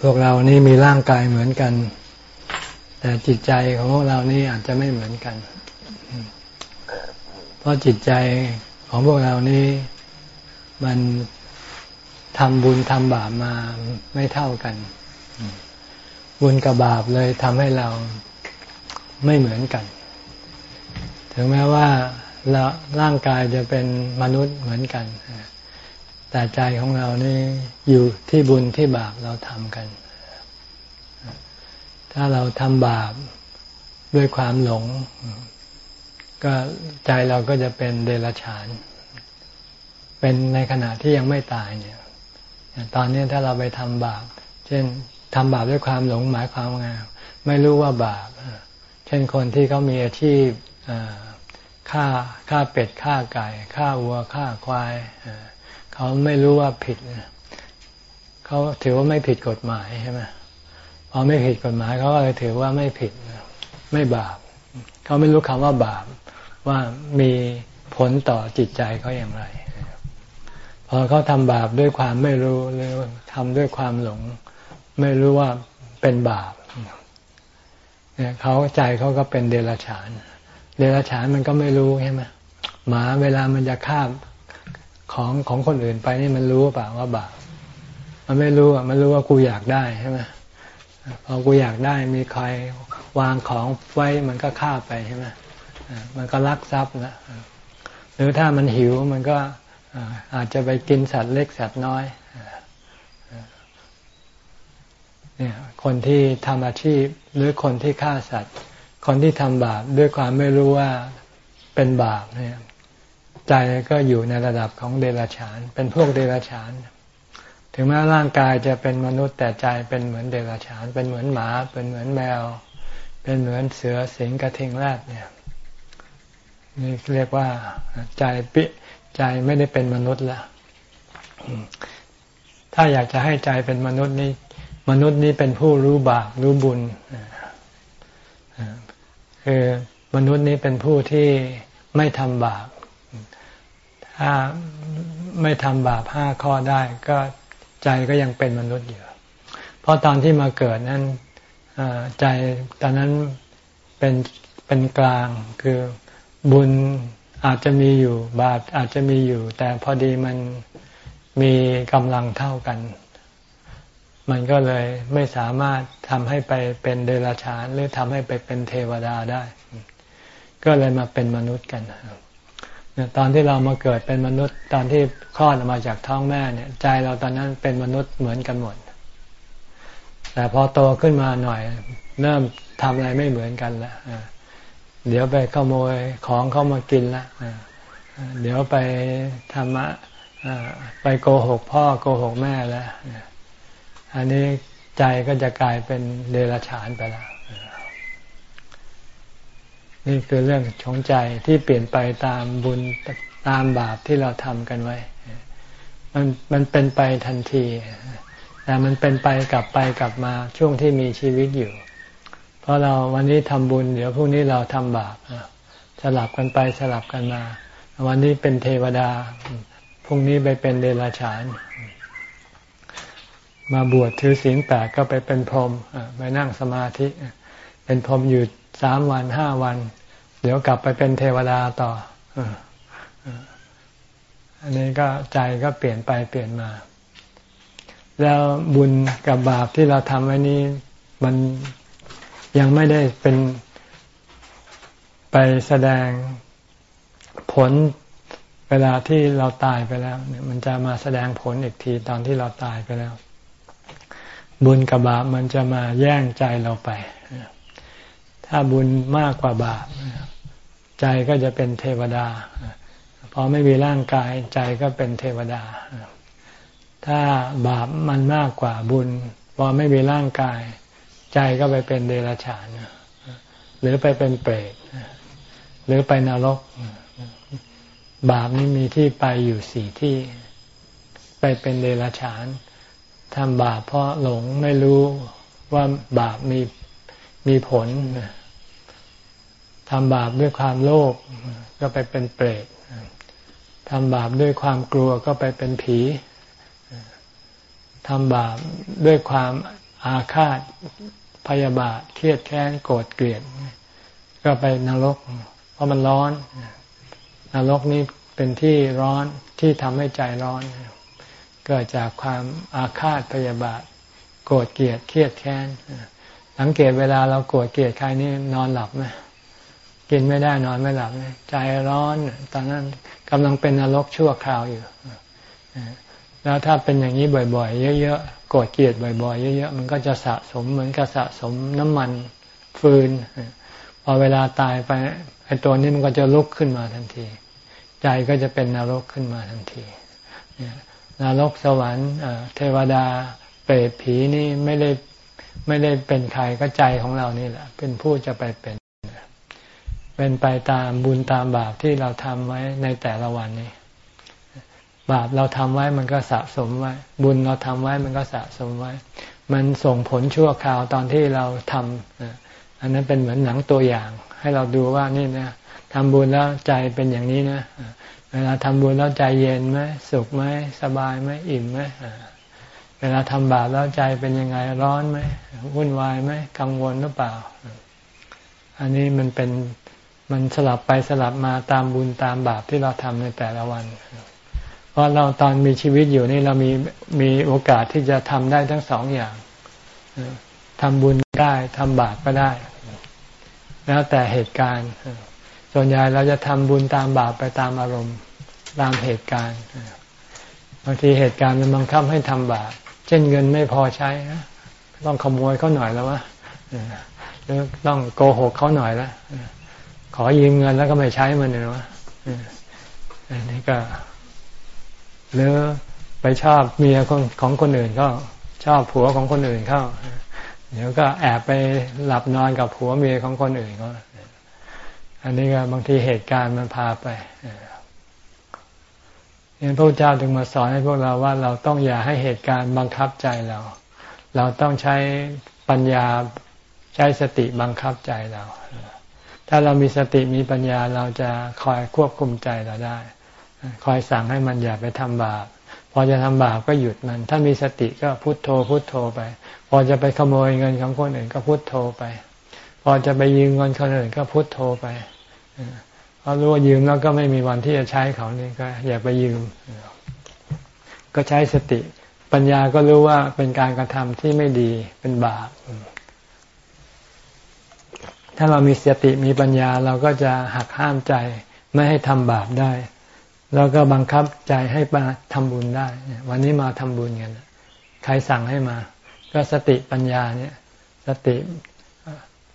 พวกเรานี่มีร่างกายเหมือนกัน แต่จิตใจของพวกเรานี่อาจจะไม่เหมือนกัน เพราะจิตใจของพวกเรานี่มันทำบุญทำบาปมาไม่เท่ากัน บุญกับบาปเลยทำให้เราไม่เหมือนกัน ถึงแม้ว่าเราร่างกายจะเป็นมนุษย์เหมือนกัน แต่ใจของเรานี่อยู่ที่บุญที่บาปเราทำกัน ถ้าเราทำบาปด้วยความหลง ก็ใจเราก็จะเป็นเดรัจฉาน เป็นในขณะที่ยังไม่ตายเนี่ย ตอนนี้ถ้าเราไปทำบาป เช่นทำบาปด้วยความหลงหมายความว่าไงไม่รู้ว่าบาป เช่นคนที่เขามีอาชีพฆ่าฆ่าเป็ดฆ่าไก่ฆ่าวัวฆ่าควาย เขาไม่รู้ว่าผิดเขาถือว่าไม่ผิดกฎหมายใช่ไหมพอไม่ผิดกฎหมายเขาก็เลยถือว่าไม่ผิดไม่บาปเขาไม่รู้คำว่าบาปว่ามีผลต่อจิตใจเขาอย่างไร พอเขาทำบาปด้วยความไม่รู้หรือทำด้วยความหลง ไม่รู้ว่าเป็นบาปเนี่ยเขาใจเขาก็เป็นเดรัจฉาน เดรัจฉานมันก็ไม่รู้ใช่ไหมหมาเวลามันจะคาบ ของของคนอื่นไปนี่มันรู้เปล่าว่าบาปมันไม่รู้อะมันรู้ว่ากูอยากได้ใช่ไหมพอกูอยากได้มีใครวางของไว้มันก็คาไปใช่ไหมมันก็ลักทรัพย์นะหรือถ้ามันหิวมันก็อาจจะไปกินสัตว์เล็กสัตว์น้อยเนี่ยคนที่ทำอาชีพหรือคนที่ฆ่าสัตว์ คนที่ทำบาปด้วยความไม่รู้ว่าเป็นบาปเนี่ย ใจก็อยู่ในระดับของเดรัจฉาน เป็นพวกเดรัจฉาน ถึงแม้ร่างกายจะเป็นมนุษย์แต่ใจเป็นเหมือนเดรัจฉาน เป็นเหมือนหมา เป็นเหมือนแมว เป็นเหมือนเสือสิงกระทิงแรดเนี่ยนี่เรียกว่าใจปิใจไม่ได้เป็นมนุษย์ล้วถ้าอยากจะให้ใจเป็นมนุษย์นี่มนุษย์นี่เป็นผู้รู้บาปรู้บุญคือมนุษย์นี้เป็นผู้ที่ไม่ทำบาป ถ้าไม่ทำบาปห้าข้อได้ก็ใจก็ยังเป็นมนุษย์อยู่ เพราะตอนที่มาเกิดนั้นใจตอนนั้นเป็นเป็นกลางคือบุญอาจจะมีอยู่บาปอาจจะมีอยู่ แต่พอดีมันมีกำลังเท่ากัน มันก็เลยไม่สามารถทำให้ไปเป็นเดรัจฉานหรือทำให้ไปเป็นเทวดาได้ ก็เลยมาเป็นมนุษย์กัน ตอนที่เรามาเกิดเป็นมนุษย์ตอนที่คลอดออกมาจากท้องแม่เนี่ยใจเราตอนนั้นเป็นมนุษย์เหมือนกันหมด แต่พอโตขึ้นมาหน่อย เริ่มทำอะไรไม่เหมือนกันล้วเดี๋ยวไปขโมยของเข้ามากินละเดี๋ยวไปทำไปโกหกพ่อโกหกแม่แล้วอันนี้ใจก็จะกลายเป็นเดรัจฉานไปแล้ว นี่คือเรื่องของใจที่เปลี่ยนไปตามบุญตามบาปที่เราทำกันไว้ มันมันเป็นไปทันที แต่มันเป็นไปกลับไปกลับมาช่วงที่มีชีวิตอยู่ เพราะเราวันนี้ทำบุญ เดี๋ยวพรุ่งนี้เราทำบาปสลับกันไปสลับกันมา วันนี้เป็นเทวดา พรุ่งนี้ไปเป็นเดรัจฉาน มาบวชถือศีลแปดก็ไปเป็นพรหมไปนั่งสมาธิ เป็นพรหมอยู่สามวันห้าวัน ดี๋ยวกลับไปเป็นเทวดาต่ออันนี้ก็ใจก็เปลี่ยนไปเปลี่ยนมา แล้วบุญกับบาปที่เราทำไว้นี้ มันยังไม่ได้เป็นไปแสดงผลเวลาที่เราตายไปแล้วเนี่ยมันจะมาแสดงผลอีกทีตอนที่เราตายไปแล้ว บุญกับบาปมันจะมาแย่งใจเราไป ถ้าบุญมากกว่าบาป ใจก็จะเป็นเทวดา พอไม่มีร่างกายใจก็เป็นเทวดา ถ้าบาปมันมากกว่าบุญ พอไม่มีร่างกาย ใจก็ไปเป็นเดรัจฉาน หรือไปเป็นเปรต หรือไปนรก บาปนี้มีที่ไปอยู่สี่ที่ ไปเป็นเดรัจฉานทำบาปเพราะหลงไม่รู้ว่าบาปมีมีผล ทำบาปด้วยความโลภก็ไปเป็นเปรตทำบาปด้วยความกลัวก็ไปเป็นผีทำบาปด้วยความอาฆาตพยาบาทเครียดแค้นโกรธเกลียด ก็ไปนรก เพราะมันร้อน นรกนี้เป็นที่ร้อนที่ทำให้ใจร้อน เกิดจากความอาฆาตพยาบาท โกรธเกลียดเครียดแค้นสังเกตเวลาเราโกรธเกลียดใครนี่นอนหลับไหม กินไม่ได้นอนไม่หลับใจร้อน ตอนนั้นกำลังเป็นนรกชั่วคราวอยู่แล้วถ้าเป็นอย่างนี้บ่อย ๆ เยอะๆโกรธเกลียดบ่อยๆเยอะๆมันก็จะสะสมเหมือนกับสะสมน้ำมันฟืนพอเวลาตายไปไอ้ตัวนี้มันก็จะลุกขึ้นมาทันที ใจก็จะเป็นนรกขึ้นมาทันทีนรกสวรรค์เทวดาเปรตผีนี่ไม่ได้ไม่ได้เป็นใครก็ใจของเรานี่แหละ เป็นผู้จะไปเป็น เป็นไปตามบุญตามบาปที่เราทำไว้ในแต่ละวันนี้ บาปเราทำไว้มันก็สะสมไว้ บุญเราทำไว้มันก็สะสมไว้ มันส่งผลชั่วคราวตอนที่เราทำอันนั้นเป็นเหมือนหนังตัวอย่าง ให้เราดูว่านี่นะทำบุญแล้วใจเป็นอย่างนี้นะเวลาทำบุญแล้วใจเย็นไหมสุขไหมสบายไหมอิ่มไหมเวลาทำบาปแล้วใจเป็นยังไงร้อนไหมวุ่นวายไหมกังวลหรือเปล่า อันนี้มันเป็น มันสลับไปสลับมาตามบุญตามบาปที่เราทำในแต่ละวัน เพราะเราตอนมีชีวิตอยู่นี่เรามีมีโอกาสที่จะทำได้ทั้งสองอย่างทำบุญได้ทำบาปก็ได้ แล้วแต่เหตุการณ์ ส่วนใหญ่เราจะทำบุญตามบาปไปตามอารมณ์ตามเหตุการณ์บางทีเหตุการณ์มันบังคับให้ทำบาป เช่นเงินไม่พอใช้ต้องขโมยเขาหน่อยแล้ววะต้องโกหกเขาหน่อยแล้ว ขอยืมเงินแล้วก็ไม่ใช้มันเลยวะอันนี้ก็ หรือไปชอบเมียของของคนอื่นก็ชอบผัวของคนอื่นเข้า เดี๋ยวก็แอบไปหลับนอนกับผัวเมียของคนอื่นก็ อันนี้ก็บางทีเหตุการณ์มันพาไปนี่พระเจ้าถึงมาสอนให้พวกเราว่าเราต้องอย่าให้เหตุการณ์บังคับใจเรา เราต้องใช้ปัญญาใช้สติบังคับใจเรา ถ้าเรามีสติมีปัญญาเราจะคอยควบคุมใจเราได้ คอยสั่งให้มันอย่าไปทำบาปพอจะทำบาปก็หยุดมัน ถ้ามีสติก็พุโทโธพุโทโธไป พอจะไปขโมยเงินของคนอื่นก็พุโทโธไป พอจะไปยืมเงินคนอื่นก็พุโทโธไปราะรู้ว่ายืมแล้วก็ไม่มีวันที่จะใช้เขานี่ก็ อย่าไปยืม ก็ใช้สติ ปัญญาก็รู้ว่าเป็นการกระทำที่ไม่ดีเป็นบาป ถ้าเรามีสติมีปัญญาเราก็จะหักห้ามใจไม่ให้ทำบาปได้ แล้วก็บังคับใจให้มาทำบุญได้ วันนี้มาทำบุญกันใครสั่งให้มา ก็สติปัญญาเนี่ย สติ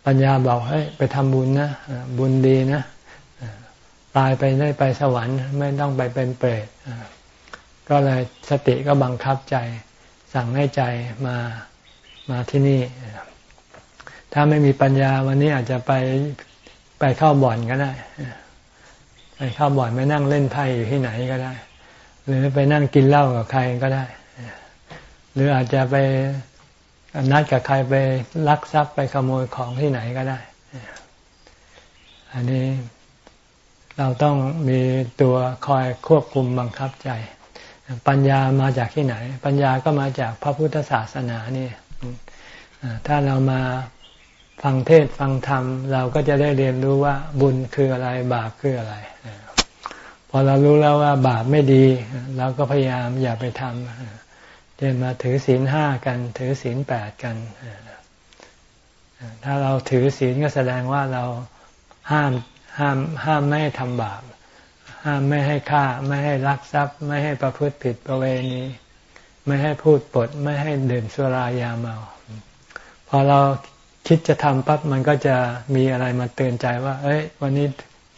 ปัญญาบอกให้ไปทำบุญนะบุญดีนะตายไปได้ไปสวรรค์ไม่ต้องไปเป็นเปรตก็เลยสติก็บังคับใจ สั่งให้ใจมามาที่นี่ ถ้าไม่มีปัญญาวันนี้อาจจะไปไปเข้าบ่อนก็ได้ ไปเข้าบ่อนไปนั่งเล่นไพ่อยู่ที่ไหนก็ได้ หรือไปนั่งกินเหล้ากับใครก็ได้ หรืออาจจะไปนัดกับใครไปลักทรัพย์ไปขโมยของที่ไหนก็ได้ อันนี้เราต้องมีตัวคอยควบคุมบังคับใจ ปัญญามาจากที่ไหน ปัญญาก็มาจากพระพุทธศาสนานี่ถ้าเรามา ฟังเทศฟังธรรม เราก็จะได้เรียนรู้ว่าบุญคืออะไรบาปคืออะไร พอเรารู้แล้วว่าบาปไม่ดีเราก็พยายามอย่าไปทำเดินมาถือศีลห้ากัน ถือศีลแปดกัน ถ้าเราถือศีลก็แสดงว่าเราห้ามห้ามห้ามไม่ให้ทำบาป ห้ามไม่ให้ฆ่า ไม่ให้ลักทรัพย์ ไม่ให้ประพฤติผิดประเวณีไม่ให้พูดปด ไม่ให้ดื่มสุรายาเมา พอเรา คิดจะทำปั๊บมันก็จะมีอะไรมาเตือนใจว่า เอ้ย วันนี้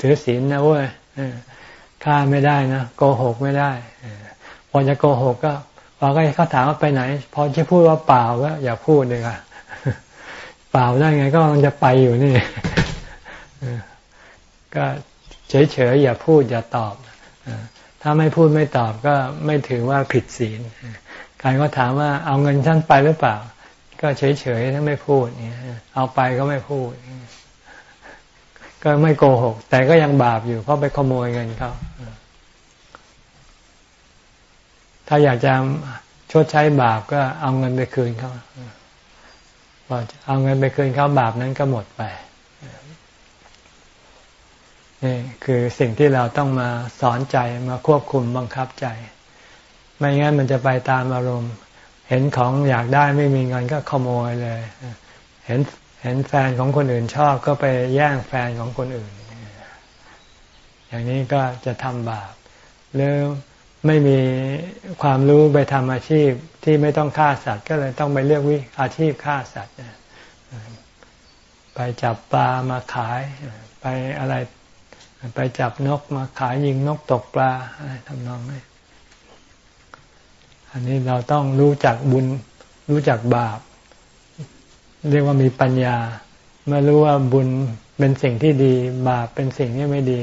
ถือศีลนะเว้ยฆ่าไม่ได้นะโกหกไม่ได้พอจะโกหกก็พอก็เขาถามว่าไปไหน พอจะพูดว่าเปล่าก็อย่าพูดเลยค่ะเปล่าได้ไงก็มันจะไปอยู่นี่ก็เฉยๆอย่าพูดอย่าตอบถ้าไม่พูดไม่ตอบก็ไม่ถือว่าผิดศีลใครก็ถามว่าเอาเงินท่านไปหรือเปล่า ก็เฉยๆถ้าไม่พูดเนี่ยเอาไปก็ไม่พูด ก็ไม่โกหก แต่ก็ยังบาปอยู่เพราะไปขโมยเงินเขาถ้าอยากจะชดใช้บาปก็เอาเงินไปคืนเขาพอเอาเงินไปคืนเขาบาปนั้นก็หมดไปนี่คือสิ่งที่เราต้องมาสอนใจมาควบคุมบังคับใจ ไม่งั้นมันจะไปตามอารมณ์ เห็นของอยากได้ไม่มีเงินก็ขโมยเลย เห็นเห็นแฟนของคนอื่นชอบก็ไปแย่งแฟนของคนอื่น อย่างนี้ก็จะทำบาปหรือไม่มีความรู้ไปทำอาชีพที่ไม่ต้องฆ่าสัตว์ก็เลยต้องไปเลือกวิอาชีพฆ่าสัตว์ไปจับปลามาขาย ไปอะไร ไปจับนกมาขายยิงนกตกปลาอะไรทำนองนี้ อันนี้เราต้องรู้จักบุญ รู้จักบาป เรียกว่ามีปัญญา เมื่อรู้ว่าบุญเป็นสิ่งที่ดี บาปเป็นสิ่งที่ไม่ดี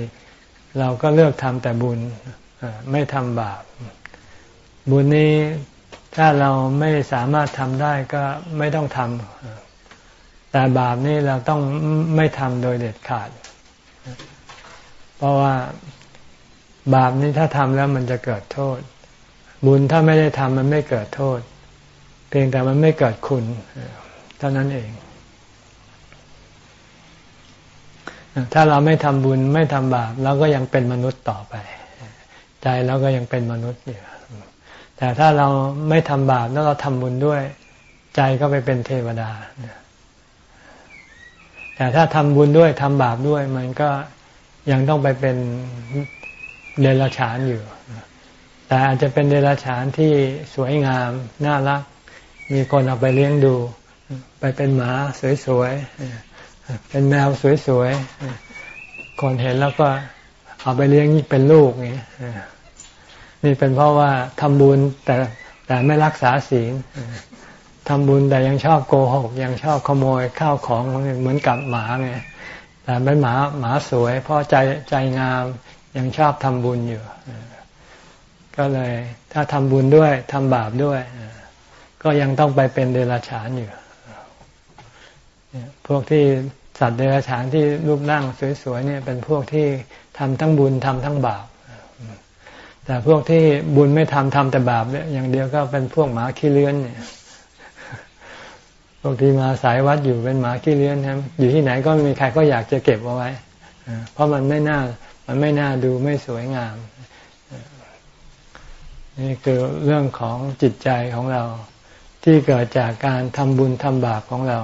เราก็เลือกทำแต่บุญไม่ทำบาป บุญนี้ถ้าเราไม่สามารถทำได้ก็ไม่ต้องทำแต่บาปนี่เราต้องไม่ทำโดยเด็ดขาด เพราะว่าบาปนี้ถ้าทำแล้วมันจะเกิดโทษ บุญถ้าไม่ได้ทำมันไม่เกิดโทษ เพียงแต่มันไม่เกิดคุณเท่านั้นเอง ถ้าเราไม่ทำบุญไม่ทำบาปเราก็ยังเป็นมนุษย์ต่อไป ใจเราก็ยังเป็นมนุษย์อยู่แต่ถ้าเราไม่ทำบาปแล้วเราทำบุญด้วย ใจก็ไปเป็นเทวดาแต่ถ้าทำบุญด้วยทำบาปด้วย มันก็ยังต้องไปเป็นเดรัจฉานอยู่ แต่อาจจะเป็นเดรัจฉานที่สวยงาม น่ารัก มีคนเอาไปเลี้ยงดู ไปเป็นหมาสวยๆ เป็นแมวสวยๆ คนเห็นแล้วก็เอาไปเลี้ยงเป็นลูกนี่นี่เป็นเพราะว่าทำบุญแต่แต่ไม่รักษาศีลทำบุญแต่ยังชอบโกหก ยังชอบขโมยข้าวของเหมือนกับหมาไงแต่เป็นหมาหมาสวย เพราะใจใจงามยังชอบทำบุญอยู่ ก็เลย ถ้าทำบุญด้วยทำบาปด้วย ก็ยังต้องไปเป็นเดรัจฉานอยู่พวกที่สัตว์เดรัจฉานที่รูปร่างสวยๆเนี่ยเป็นพวกที่ทำทั้งบุญทำทั้งบาปแต่พวกที่บุญไม่ทำทำแต่บาปเนี่ยอย่างเดียวก็เป็นพวกหมาขี้เลื้อนเนี่ยพวกที่มาสายวัดอยู่เป็นหมาขี้เลื้อนครับอยู่ที่ไหนก็มีใครก็อยากจะเก็บเอาไว้เพราะมันไม่น่ามันไม่น่าดูไม่สวยงาม นี่คือเรื่องของจิตใจของเรา ที่เกิดจากการทำบุญทำบาปของเรา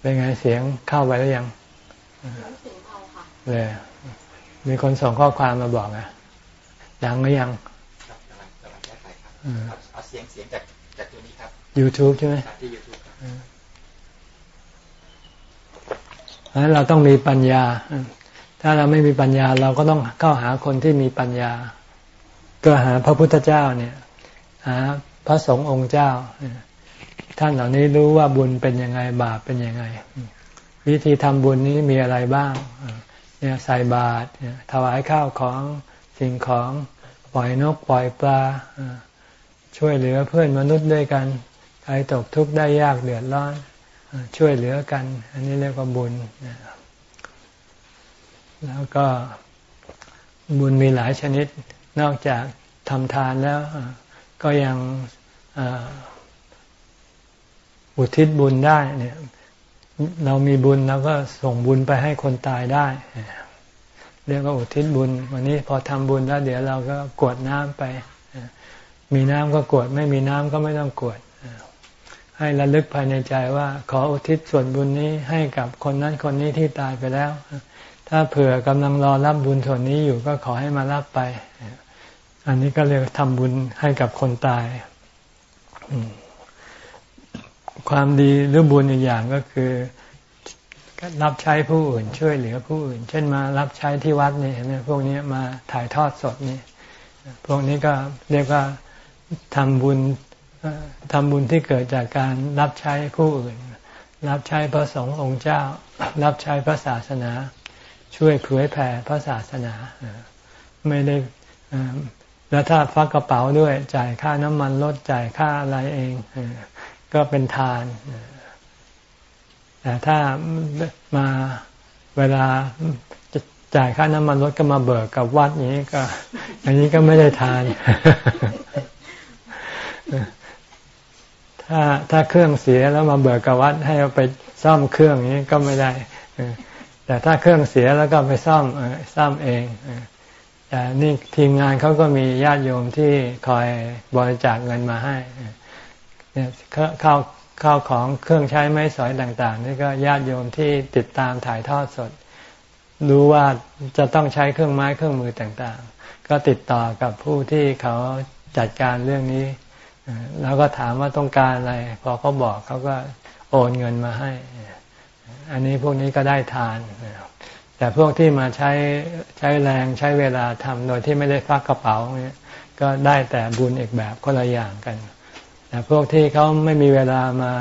เป็นไงเสียงเข้าไปแล้วยังเลยมีคนส่งข้อความมาบอกอะดังหรือยังเอาเสียงเสียงจากจากตัวนี้ครับ YouTube ใช่ไหมที่ YouTube ครับนั้นเราต้องมีปัญญา ถ้าเราไม่มีปัญญาเราก็ต้องเข้าหาคนที่มีปัญญา ก็หาพระพุทธเจ้าเนี่ยหาพระสงฆ์องค์เจ้า ท่านเหล่านี้รู้ว่าบุญเป็นยังไงบาปเป็นยังไง วิธีทำบุญนี้มีอะไรบ้างเนี่ยใส่บาตรถวายข้าวของสิ่งของปล่อยนกปล่อยปลาช่วยเหลือเพื่อนมนุษย์ด้วยกันใครตกทุกข์ได้ยากเดือดร้อนช่วยเหลือกัน อันนี้เรียกว่าบุญแล้วก็บุญมีหลายชนิด นอกจากทำทานแล้วก็ยังอุทิศบุญได้เนี่ย เรามีบุญเราก็ส่งบุญไปให้คนตายได้ เรียกว่าอุทิศบุญ วันนี้พอทำบุญแล้ว เดี๋ยวเราก็กวดน้ำไป มีน้ำก็กวด ไม่มีน้ำก็ไม่ต้องกวด ให้ระลึกภายในใจว่า ขออุทิศส่วนบุญนี้ให้กับคนนั้นคนนี้ที่ตายไปแล้ว ถ้าเผื่อกำลังรอรับบุญส่วนนี้อยู่ก็ขอให้มารับไป อันนี้ก็เรียกทำบุญให้กับคนตาย ความดีหรือบุญอีกอย่างก็คือรับใช้ผู้อื่นช่วยเหลือผู้อื่น เช่นมารับใช้ที่วัดนี่เห็นไหมพวกนี้มาถ่ายทอดสดนี่พวกนี้ก็เรียกว่าทำบุญทำบุญที่เกิดจากการรับใช้ผู้อื่น รับใช้พระสงฆ์องค์เจ้า รับใช้พระศาสนา ช่วยเผยแผ่พระศาสนา ไม่ได้ แล้วถ้าฟักกระเป๋าด้วยจ่ายค่าน้ำมันรถจ่ายค่าอะไรเอง ก็เป็นทาน แต่ถ้ามาเวลาจะจ่ายค่าน้ำมันรถก็มาเบิกกับวัดอย่างนี้ก็ อย่างนี้ก็ไม่ได้ทาน ถ้าถ้าเครื่องเสียแล้วมาเบิกกับวัดให้เอาไปซ่อมเครื่องนี้ก็ไม่ได้แต่ถ้าเครื่องเสียแล้วก็ไปซ่อมซ่อมเอง แต่นี่ทีมงานเขาก็มีญาติโยมที่คอยบริจาคเงินมาให้เนี่ยข้าวข้าวของเครื่องใช้ไม้สอยต่าง ๆ นี่ก็ญาติโยมที่ติดตามถ่ายทอดสด รู้ว่าจะต้องใช้เครื่องไม้เครื่องมือต่างๆ ก็ติดต่อกับผู้ที่เขาจัดการเรื่องนี้แล้วก็ถามว่าต้องการอะไร พอเขาบอกเขาก็โอนเงินมาให้ อันนี้พวกนี้ก็ได้ทาน แต่พวกที่มาใช้ใช้แรงใช้เวลาทำโดยที่ไม่ได้ฟักกระเป๋าเนี่ยก็ได้แต่บุญอีกแบบคนละอย่างกัน แต่พวกที่เขาไม่มีเวลามา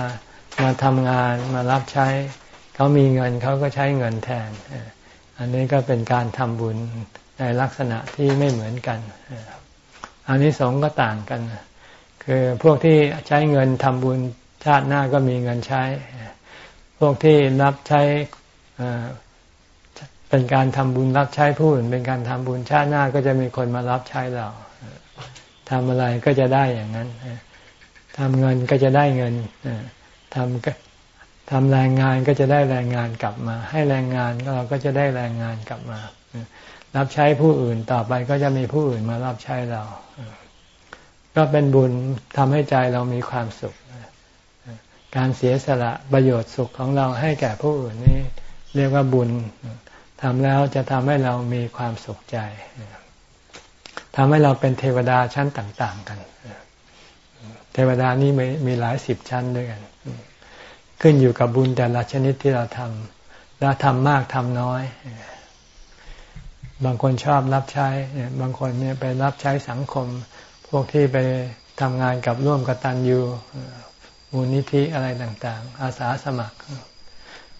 มาทำงานมารับใช้ เขามีเงินเขาก็ใช้เงินแทน อันนี้ก็เป็นการทำบุญในลักษณะที่ไม่เหมือนกันอันนี้สองก็ต่างกัน คือพวกที่ใช้เงินทำบุญชาติหน้าก็มีเงินใช้ พวกที่รับใช้ เป็นการทำบุญรับใช้ผู้อื่นเป็นการทำบุญชาติหน้าก็จะมีคนมารับใช้เราทำอะไรก็จะได้อย่างนั้นทำเงินก็จะได้เงินทำทำแรงงานก็จะได้แรงงานกลับมา ให้แรงงานเราก็จะได้แรงงานกลับมา รับใช้ผู้อื่นต่อไปก็จะมีผู้อื่นมารับใช้เรา ก็เป็นบุญทำให้ใจเรามีความสุข การเสียสละประโยชน์สุขของเราให้แก่ผู้อื่นนี่เรียกว่าบุญ ทำแล้วจะทำให้เรามีความสุขใจทำให้เราเป็นเทวดาชั้นต่าง ๆ กัน เทวดานี่มีมีหลายสิบชั้นด้วยกัน ขึ้นอยู่กับบุญแต่ละชนิดที่เราทำแล้วทำมากทำน้อย บางคนชอบรับใช้ บางคนเนี่ยไปรับใช้สังคม พวกที่ไปทำงานกับร่วมกตันยูมูลนิธิอะไรต่าง ๆ อาสาสมัคร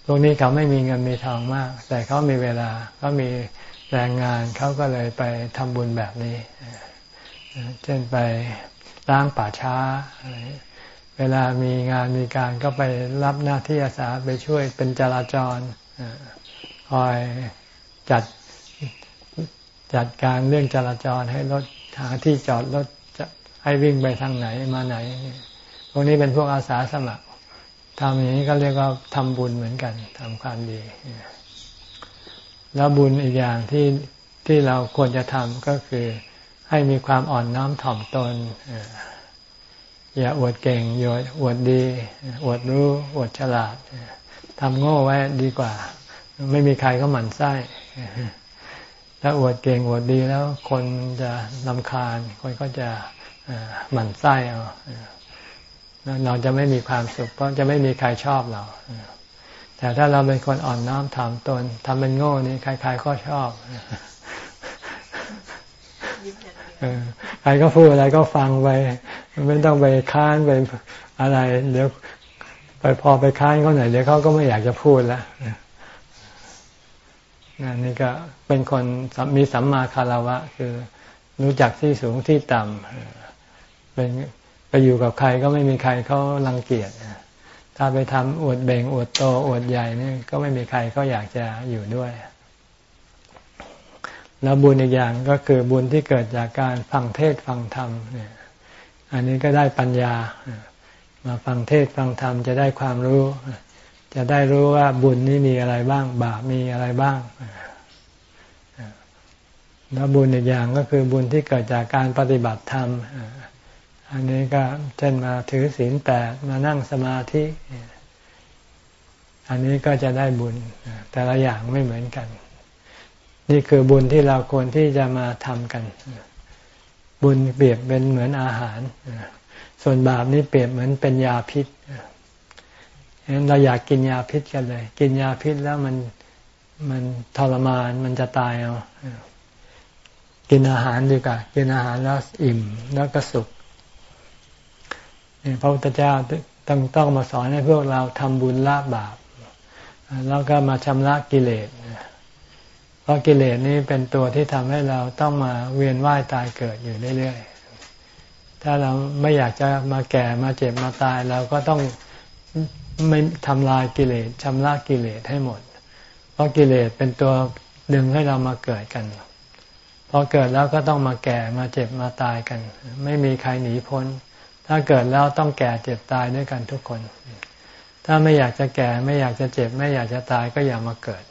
พวกนี้เขาไม่มีเงินมีทองมาก แต่เขามีเวลาเขามีแรงงานเขาก็เลยไปทำบุญแบบนี้ เช่นไปล้างป่าช้า เวลามีงานมีการก็ไปรับหน้าที่อาสาไปช่วยเป็นจราจรคอยจัดจัดการเรื่องจราจรให้รถหาที่จอดรถจะให้วิ่งไปทางไหนมาไหน พวกนี้เป็นพวกอาสาสมัคร ทำอย่างนี้ก็เรียกว่าทำบุญเหมือนกันทำความดี แล้วบุญอีกอย่างที่ที่เราควรจะทำก็คือให้มีความอ่อนน้อมถ่อมตน อย่าอวดเก่งอย่าอวดดี อวดรู้ อวดฉลาดทำโง่ไว้ดีกว่า ไม่มีใครก็หมั่นไส้ถ้าอวดเก่งอวดดีแล้วคนจะลำคาญ คนก็จะหมั่นไส้เอา เราจะไม่มีความสุข เพราะจะไม่มีใครชอบเรา แต่ถ้าเราเป็นคนอ่อนน้อมถ่อมตนทำเป็นโง่นี่ใคร ๆก็ชอบใครก็พูดอะไรก็ฟังไปไม่ต้องไปค้านไปอะไร เดี๋ยวไปพอไปค้านเขาหน่อยเดี๋ยวเขาก็ไม่อยากจะพูดแล้วนี่ก็เป็นคนมีสัมมาคารวะ คือรู้จักที่สูงที่ต่ำเป็น อยู่กับใครก็ไม่มีใครเขารังเกียจถ้าไปทำอวดเบ่งอวดโตอวดใหญ่นี่ก็ไม่มีใครเขาอยากจะอยู่ด้วย แล้วบุญอีกอย่างก็คือบุญที่เกิดจากการฟังเทศฟังธรรมเนี่ยอันนี้ก็ได้ปัญญา มาฟังเทศฟังธรรมจะได้ความรู้ จะได้รู้ว่าบุญนี้มีอะไรบ้าง บาปมีอะไรบ้างแล้วบุญอีกอย่างก็คือบุญที่เกิดจากการปฏิบัติธรรม อันนี้ก็เช่นมาถือศีลแปดมานั่งสมาธิ อันนี้ก็จะได้บุญ แต่ละอย่างไม่เหมือนกัน นี่คือบุญที่เราควรที่จะมาทำกัน บุญเปรียบเป็นเหมือนอาหาร ส่วนบาปนี่เปรียบเหมือนเป็นยาพิษฉะนั้นเราอยากกินยาพิษกันเลย กินยาพิษแล้วมันมันทรมานมันจะตายเอา กินอาหารดีกว่า กินอาหารแล้วอิ่มแล้วก็สุข พระพุทธเจ้าต้องต้องมาสอนให้พวกเราทำบุญละบาป แล้วก็มาชำระกิเลสเพราะกิเลสนี้เป็นตัวที่ทำให้เราต้องมาเวียนว่ายตายเกิดอยู่เรื่อยๆ ถ้าเราไม่อยากจะมาแก่มาเจ็บมาตายเราก็ต้องไม่ทำลายกิเลสชำระกิเลสให้หมด เพราะกิเลสเป็นตัวดึงให้เรามาเกิดกันพอเกิดแล้วก็ต้องมาแก่มาเจ็บมาตายกัน ไม่มีใครหนีพ้น ถ้าเกิดแล้วต้องแก่เจ็บตายด้วยกันทุกคน ถ้าไม่อยากจะแก่ไม่อยากจะเจ็บ ไม่อยากจะตายก็อย่ามาเกิด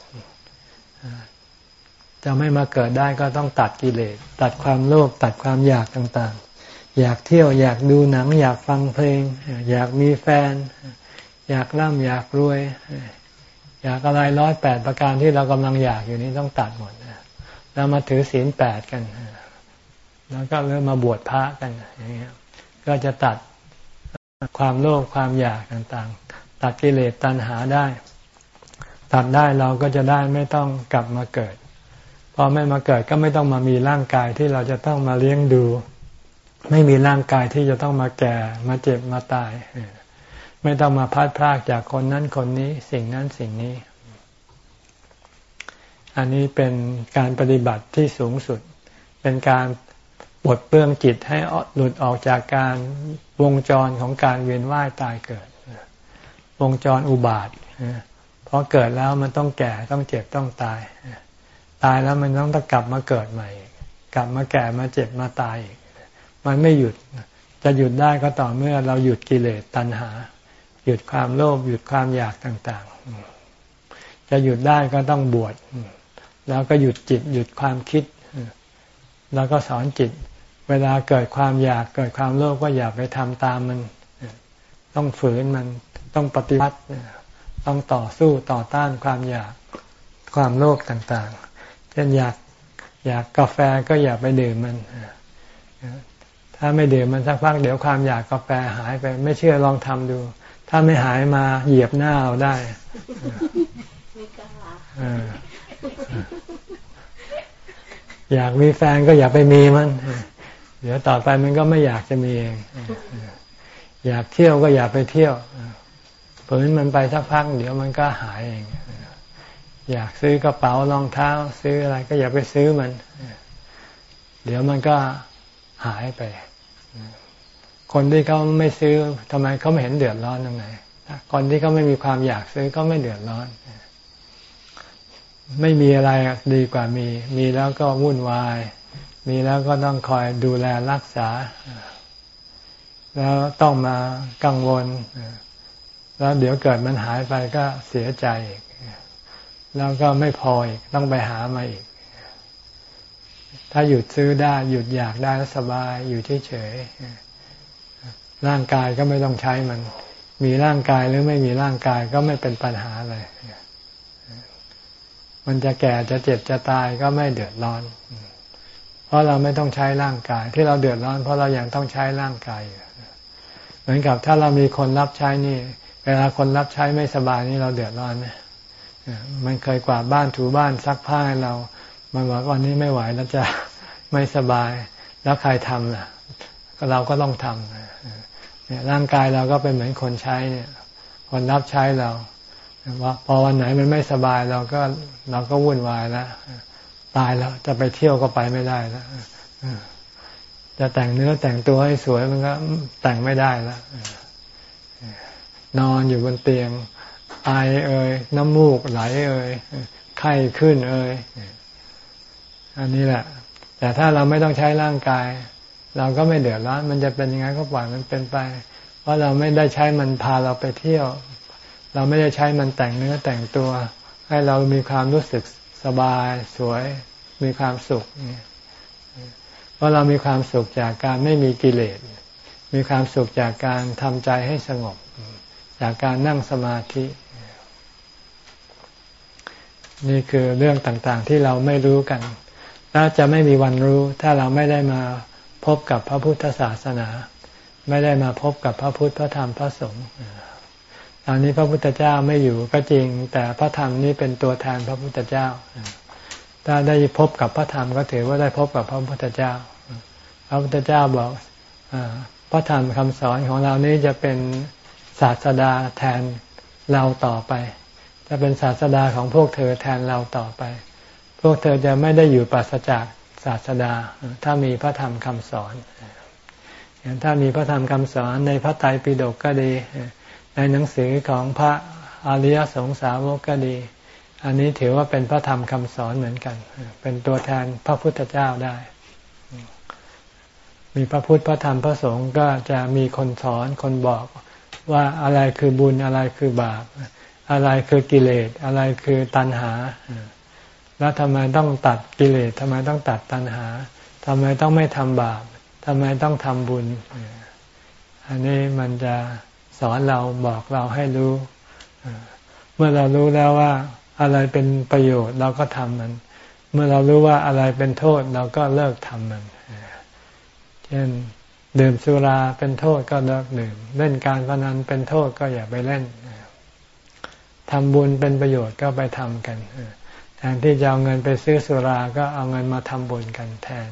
จะไม่มาเกิดได้ก็ต้องตัดกิเลส ตัดความโลภตัดความอยากต่างๆ อยากเที่ยวอยากดูหนัง อยากฟังเพลง อยากมีแฟน อยากร่ำอยากรวย อยากอะไรร้อยแปดประการที่เรากำลังอยากอยู่นี้ต้องตัดหมดแล้วมาถือศีลแปดกัน แล้วก็เริ่มมาบวชพระกันอย่างเงี้ย ก็จะตัดความโลภความอยากต่างๆ ตัดกิเลสตัณหาได้ ตัดได้เราก็จะได้ไม่ต้องกลับมาเกิด พอไม่มาเกิดก็ไม่ต้องมามีร่างกายที่เราจะต้องมาเลี้ยงดู ไม่มีร่างกายที่จะต้องมาแก่มาเจ็บมาตาย ไม่ต้องมาพัดพลากจากคนนั้นคนนี้ สิ่งนั้นสิ่งนี้ อันนี้เป็นการปฏิบัติที่สูงสุด เป็นการ ปลดเปลื้องจิตให้หลุดออกจากการวงจรของการเวียนว่ายตายเกิด วงจรอุบาทเพราะเกิดแล้วมันต้องแก่ต้องเจ็บต้องตาย ตายแล้วมันต้องต้องกลับมาเกิดใหม่ กลับมาแก่มาเจ็บมาตายอีกมันไม่หยุดจะหยุดได้ก็ต่อเมื่อเราหยุดกิเลสตัณหา หยุดความโลภหยุดความอยากต่างๆ จะหยุดได้ก็ต้องบวชแล้วก็หยุดจิตหยุดความคิด แล้วก็สอนจิต เวลาเกิดความอยากเกิดความโลภก็อย่าไปทำตามมัน ต้องฝืนมันต้องปฏิบัติต้องต่อสู้ต่อต้านความอยากความโลภต่างๆ เช่นอยากอยากกาแฟก็อย่าไปดื่มมัน ถ้าไม่ดื่มมันสักพักเดี๋ยวความอยากกาแฟหายไป ไม่เชื่อลองทำดู ถ้าไม่หายมาเหยียบหน้าเราได้ไม่กล้าอยากมีแฟนก็อย่าไปมีมัน เดี๋ยวต่อไปมันก็ไม่อยากจะมีเอง อยากเที่ยวก็อย่าไปเที่ยวฝืนมันไปสักพักเดี๋ยวมันก็หายเอง อยากซื้อกระเป๋ารองเท้า ซื้ออะไรก็อย่าไปซื้อมัน เดี๋ยวมันก็หายไป คนที่เขาไม่ซื้อทำไมเขาไม่เห็นเดือดร้อนตรงไหนคนที่เขาไม่มีความอยากซื้อก็ไม่เดือดร้อนไม่มีอะไรดีกว่ามี มีแล้วก็วุ่นวาย มีแล้วก็ต้องคอยดูแลรักษา แล้วต้องมากังวล แล้วเดี๋ยวเกิดมันหายไปก็เสียใจอีกแล้วก็ไม่พออีกต้องไปหามาอีก ถ้าหยุดซื้อได้หยุดอยากได้แล้วสบายอยู่เฉยๆร่างกายก็ไม่ต้องใช้มัน มีร่างกายหรือไม่มีร่างกายก็ไม่เป็นปัญหาเลยมันจะแก่จะเจ็บจะตายก็ไม่เดือดร้อน เพราะเราไม่ต้องใช้ร่างกาย ที่เราเดือดร้อนเพราะเรายัางต้องใช้ร่างกายอยู่เหมือนกับถ้าเรามีคนรับใช้นี่ เวลาคนรับใช้ไม่สบายนี่เราเดือดร้อนไหมมันเคยกวาดบ้านถูบ้านซักผ้าให้เรา มันบอกวันนี้ไม่ไหวแล้วจะไม่สบาย แล้วใครทำล่ะ ก็เราก็ต้องทำเนี่ยร่างกายเราก็เป็นเหมือนคนใช้เนี่ย คนรับใช้เราว่าพอวันไหนมันไม่สบายเราก็เราก็วุ่นวายแล้ว ตายแล้ว จะไปเที่ยวก็ไปไม่ได้แล้วจะแต่งเนื้อแต่งตัวให้สวยมันก็แต่งไม่ได้แล้วนอนอยู่บนเตียงไอเอ่ยน้ำมูกไหลเอ่ยไข้ขึ้นเอ่ยอันนี้แหละ แต่ถ้าเราไม่ต้องใช้ร่างกาย เราก็ไม่เดือดร้อนมันจะเป็นยังไงก็ปล่อยมันเป็นไป เพราะเราไม่ได้ใช้มันพาเราไปเที่ยว เราไม่ได้ใช้มันแต่งเนื้อแต่งตัว ให้เรามีความรู้สึก สบายสวยมีความสุขเพราะเรามีความสุขจากการไม่มีกิเลส มีความสุขจากการทำใจให้สงบ จากการนั่งสมาธิ นี่คือเรื่องต่างๆที่เราไม่รู้กันและจะไม่มีวันรู้ ถ้าเราไม่ได้มาพบกับพระพุทธศาสนา ไม่ได้มาพบกับพระพุทธพระธรรมพระสงฆ์ ตอนนี้พระพุทธเจ้าไม่อยู่ก็จริง แต่พระธรรมนี้เป็นตัวแทนพระพุทธเจ้าถ้าได้พบกับพระธรรมก็ถือว่าได้พบกับพระพุทธเจ้า พระพุทธเจ้าบอกอพระธรรมคำสอนของเรานี้จะเป็นศาสดาแทนเราต่อไป จะเป็นศาสดาของพวกเธอแทนเราต่อไป พวกเธอจะไม่ได้อยู่ปราศจากศาสดา ถ้ามีพระธรรมคำสอนอย่างถ้ามีพระธรรมคำสอนในพระไตรปิฎกก็ดี ในหนังสือของพระอริยสงสาวกก็ดี อันนี้ถือว่าเป็นพระธรรมคำสอนเหมือนกัน เป็นตัวแทนพระพุทธเจ้าได้ มีพระพุทธพระธรรมพระสงฆ์ก็จะมีคนสอนคนบอกว่าอะไรคือบุญอะไรคือบาป อะไรคือกิเลส อะไรคือตัณหา แล้วทำไมต้องตัดกิเลสทำไมต้องตัดตัณหาทำไมต้องไม่ทำบาปทำไมต้องทำบุญ อันนี้มันจะ สอนเราบอกเราให้รู้ เมื่อเรารู้แล้วว่าอะไรเป็นประโยชน์เราก็ทำมัน เมื่อเรารู้ว่าอะไรเป็นโทษเราก็เลิกทำมัน เช่นดื่มสุราเป็นโทษก็เลิกดื่ม เล่นการพนันเป็นโทษก็อย่าไปเล่นทำบุญเป็นประโยชน์ก็ไปทำกันแทนที่จะเอาเงินไปซื้อสุราก็เอาเงินมาทำบุญกันแทน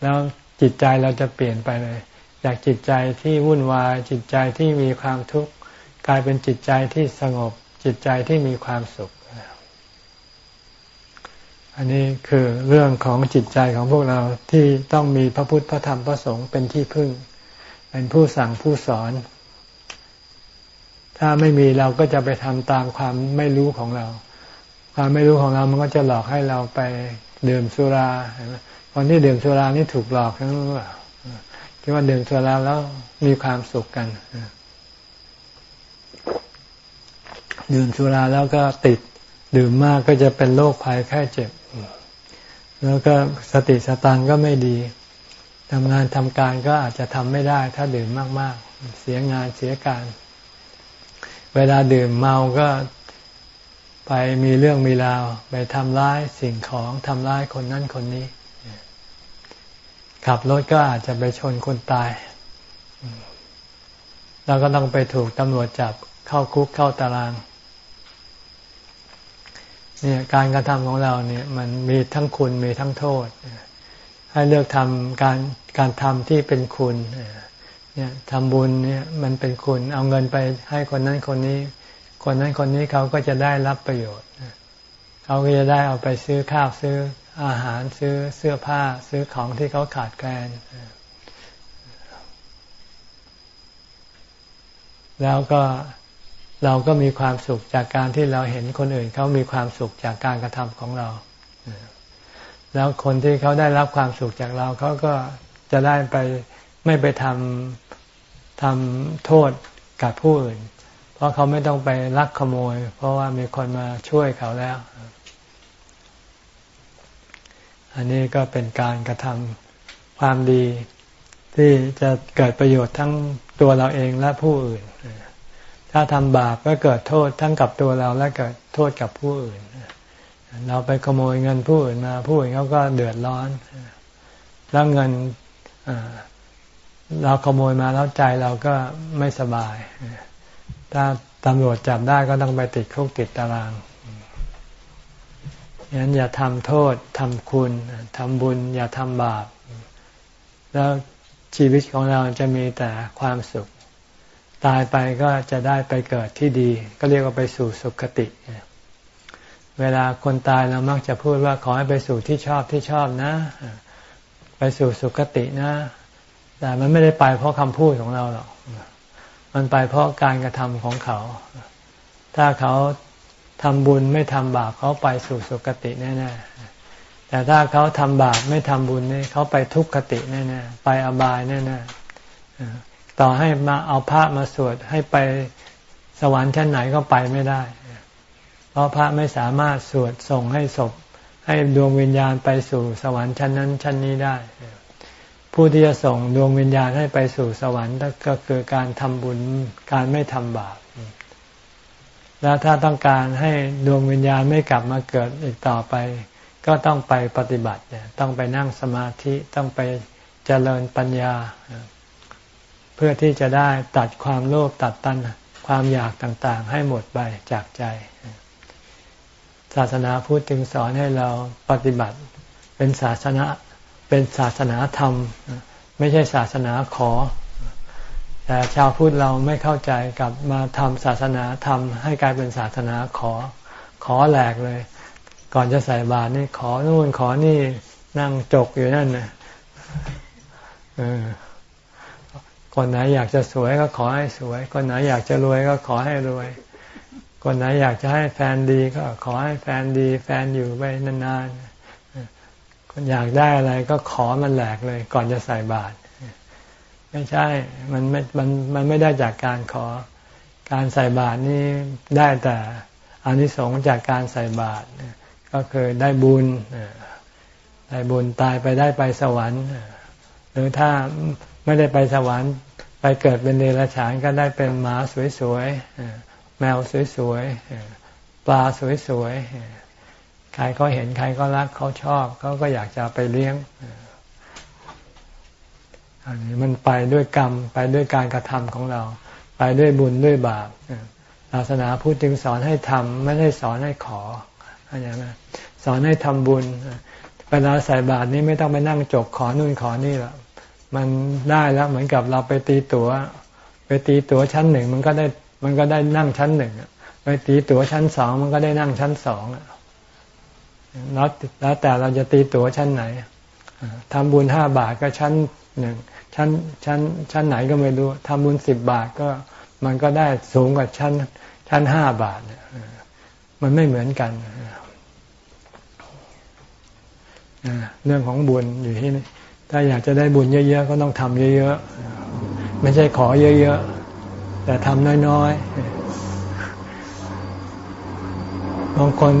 แล้วจิตใจเราจะเปลี่ยนไปเลย จากจิตใจที่วุ่นวาย จิตใจที่มีความทุกข์กลายเป็นจิตใจที่สงบ จิตใจที่มีความสุข อันนี้คือเรื่องของจิตใจของพวกเราที่ต้องมีพระพุทธพระธรรมพระสงฆ์เป็นที่พึ่ง เป็นผู้สั่งผู้สอน ถ้าไม่มีเราก็จะไปทำตามความไม่รู้ของเรา ความไม่รู้ของเรามันก็จะหลอกให้เราไปดื่มสุราคนที่ดื่มสุรานี่ถูกหลอกทั้งนั้นว่า คิดว่าดื่มสุราแล้วมีความสุขกันดื่มสุราแล้วก็ติดดื่มมากก็จะเป็นโรคภัยแค่เจ็บ แล้วก็สติสตังก็ไม่ดีทำงานทำการก็อาจจะทำไม่ได้ ถ้าดื่มมากๆ เสียงานเสียการ เวลาดื่มเมาก็ไปมีเรื่องมีราว ไปทำร้ายสิ่งของทำร้ายคนนั้นคนนี้ ขับรถก็อาจจะไปชนคนตาย แล้วก็ต้องไปถูกตำรวจจับเข้าคุกเข้าตาราง เนี่ยการกระทำของเราเนี่ย มันมีทั้งคุณมีทั้งโทษ ให้เลือกทำการการทำที่เป็นคุณเนี่ยทำบุญเนี่ยมันเป็นคุณ เอาเงินไปให้คนนั้นคนนี้ คนนั้นคนนี้เขาก็จะได้รับประโยชน์ เขาก็จะได้เอาไปซื้อข้าวซื้อ อาหารซื้อเสื้อผ้าซื้อของที่เขาขาดแคลนแล้วก็เราก็มีความสุขจากการที่เราเห็นคนอื่นเขามีความสุขจากการกระทำของเรา แล้วคนที่เขาได้รับความสุขจากเราเขาก็จะได้ไปไม่ไปทำทำโทษกับผู้อื่น เพราะเขาไม่ต้องไปลักขโมย เพราะว่ามีคนมาช่วยเขาแล้ว อันนี้ก็เป็นการกระทำความดี ที่จะเกิดประโยชน์ทั้งตัวเราเองและผู้อื่น ถ้าทำบาปก็เกิดโทษทั้งกับตัวเราและเกิดโทษกับผู้อื่น เราไปขโมยเงินผู้อื่นมาผู้อื่นเขาก็เดือดร้อน แล้วเงินเราขโมยมาแล้วใจเราก็ไม่สบาย ถ้าตำรวจจับได้ก็ต้องไปติดคุกติดตาราง งั้นอย่าทำโทษทำคุณทำบุญ อย่าทำบาป แล้วชีวิตของเราจะมีแต่ความสุข ตายไปก็จะได้ไปเกิดที่ดี ก็เรียกว่าไปสู่สุขติ เวลาคนตายเรามักจะพูดว่าขอให้ไปสู่ที่ชอบที่ชอบนะ ไปสู่สุขตินะ แต่มันไม่ได้ไปเพราะคำพูดของเราหรอก มันไปเพราะการกระทำของเขา ถ้าเขา ทำบุญไม่ทำบาปเขาไปสู่สุคติแน่ๆแต่ถ้าเขาทำบาปไม่ทำบุญนี่เขาไปทุกขติแน่ๆไปอบายแน่ๆต่อให้มาเอาพระมาสวดให้ไปสวรรค์ชั้นไหนก็ไปไม่ได้ เพราะพระไม่สามารถสวดส่งให้ศพ ให้ดวงวิญญาณไปสู่สวรรค์ชั้นนั้นชั้นนี้ได้ ผู้ที่จะส่งดวงวิญญาณให้ไปสู่สวรรค์ก็คือการทำบุญการไม่ทำบาป แล้วถ้าต้องการให้ดวงวิญญาณไม่กลับมาเกิดอีกต่อไป ก็ต้องไปปฏิบัติต้องไปนั่งสมาธิต้องไปเจริญปัญญา เพื่อที่จะได้ตัดความโลภตัดตัณความอยากต่างๆ ให้หมดไปจากใจ ศาสนาพุทธจึงสอนให้เราปฏิบัติเป็นศาสนาเป็นศาสนาธรรม ไม่ใช่ศาสนาขอ แต่ชาวพุทธเราไม่เข้าใจกับมาทำศาสนาธรรมให้กลายเป็นศาสนาขอขอแหลกเลย ก่อนจะใส่บาตรนี่ขอนู่นขอนี่นั่งจกอยู่นั่นนะคนไหนอยากจะสวยก็ขอให้สวย คนไหนอยากจะรวยก็ขอให้รวย คนไหนอยากจะให้แฟนดีก็ขอให้แฟนดี แฟนอยู่ไปนานๆคนอยากได้อะไรก็ขอมันแหลกเลย ก่อนจะใส่บาตร ไม่ใช่ มันไม่มันมันไม่ได้จากการขอ การใส่บาตรนี่ได้แต่อานิสงส์จากการใส่บาตรก็คือได้บุญได้บุญตายไปได้ไปสวรรค์หรือถ้าไม่ได้ไปสวรรค์ ไปเกิดเป็นเดรัจฉานก็ได้เป็นหมาสวยๆแมวสวยๆปลาสวยๆใครเขาเห็นใครก็รักเขาชอบเขาก็อยากจะไปเลี้ยง อันนี้มันไปด้วยกรรมไปด้วยการกระทำของเรา ไปด้วยบุญด้วยบาปศาสนาพูดจึงสอนให้ทำไม่ได้สอนให้ขออะไรนะสอนให้ทำบุญ เวลาใส่บาตรนี้ไม่ต้องไปนั่งจกขอนู่นขอนี่หรอกมันได้แล้วเหมือนกับเราไปตีตัว๋ว ไปตีตั๋วชั้นหนึ่งมันก็ได้มันก็ได้นั่งชั้นหนึ่งไปตีตั๋วชั้นสองมันก็ได้นั่งชั้นสองแล้วแล้วแต่เราจะตีตั๋วชั้นไหนทำบุญห้าบาทก็ชั้น หนึ่งชั้นชั้นชั้นไหนก็ไม่รู้ทำบุญสิบบาทก็มันก็ได้สูงกว่าชั้น ชั้นห้าบาทเนี่ยมันไม่เหมือนกันเรื่องของบุญอยู่ที่นี่ถ้าอยากจะได้บุญเยอะ ๆ ก็ต้องทำเยอะๆ ไม่ใช่ขอเยอะ ๆ แต่ทำน้อยๆบางคน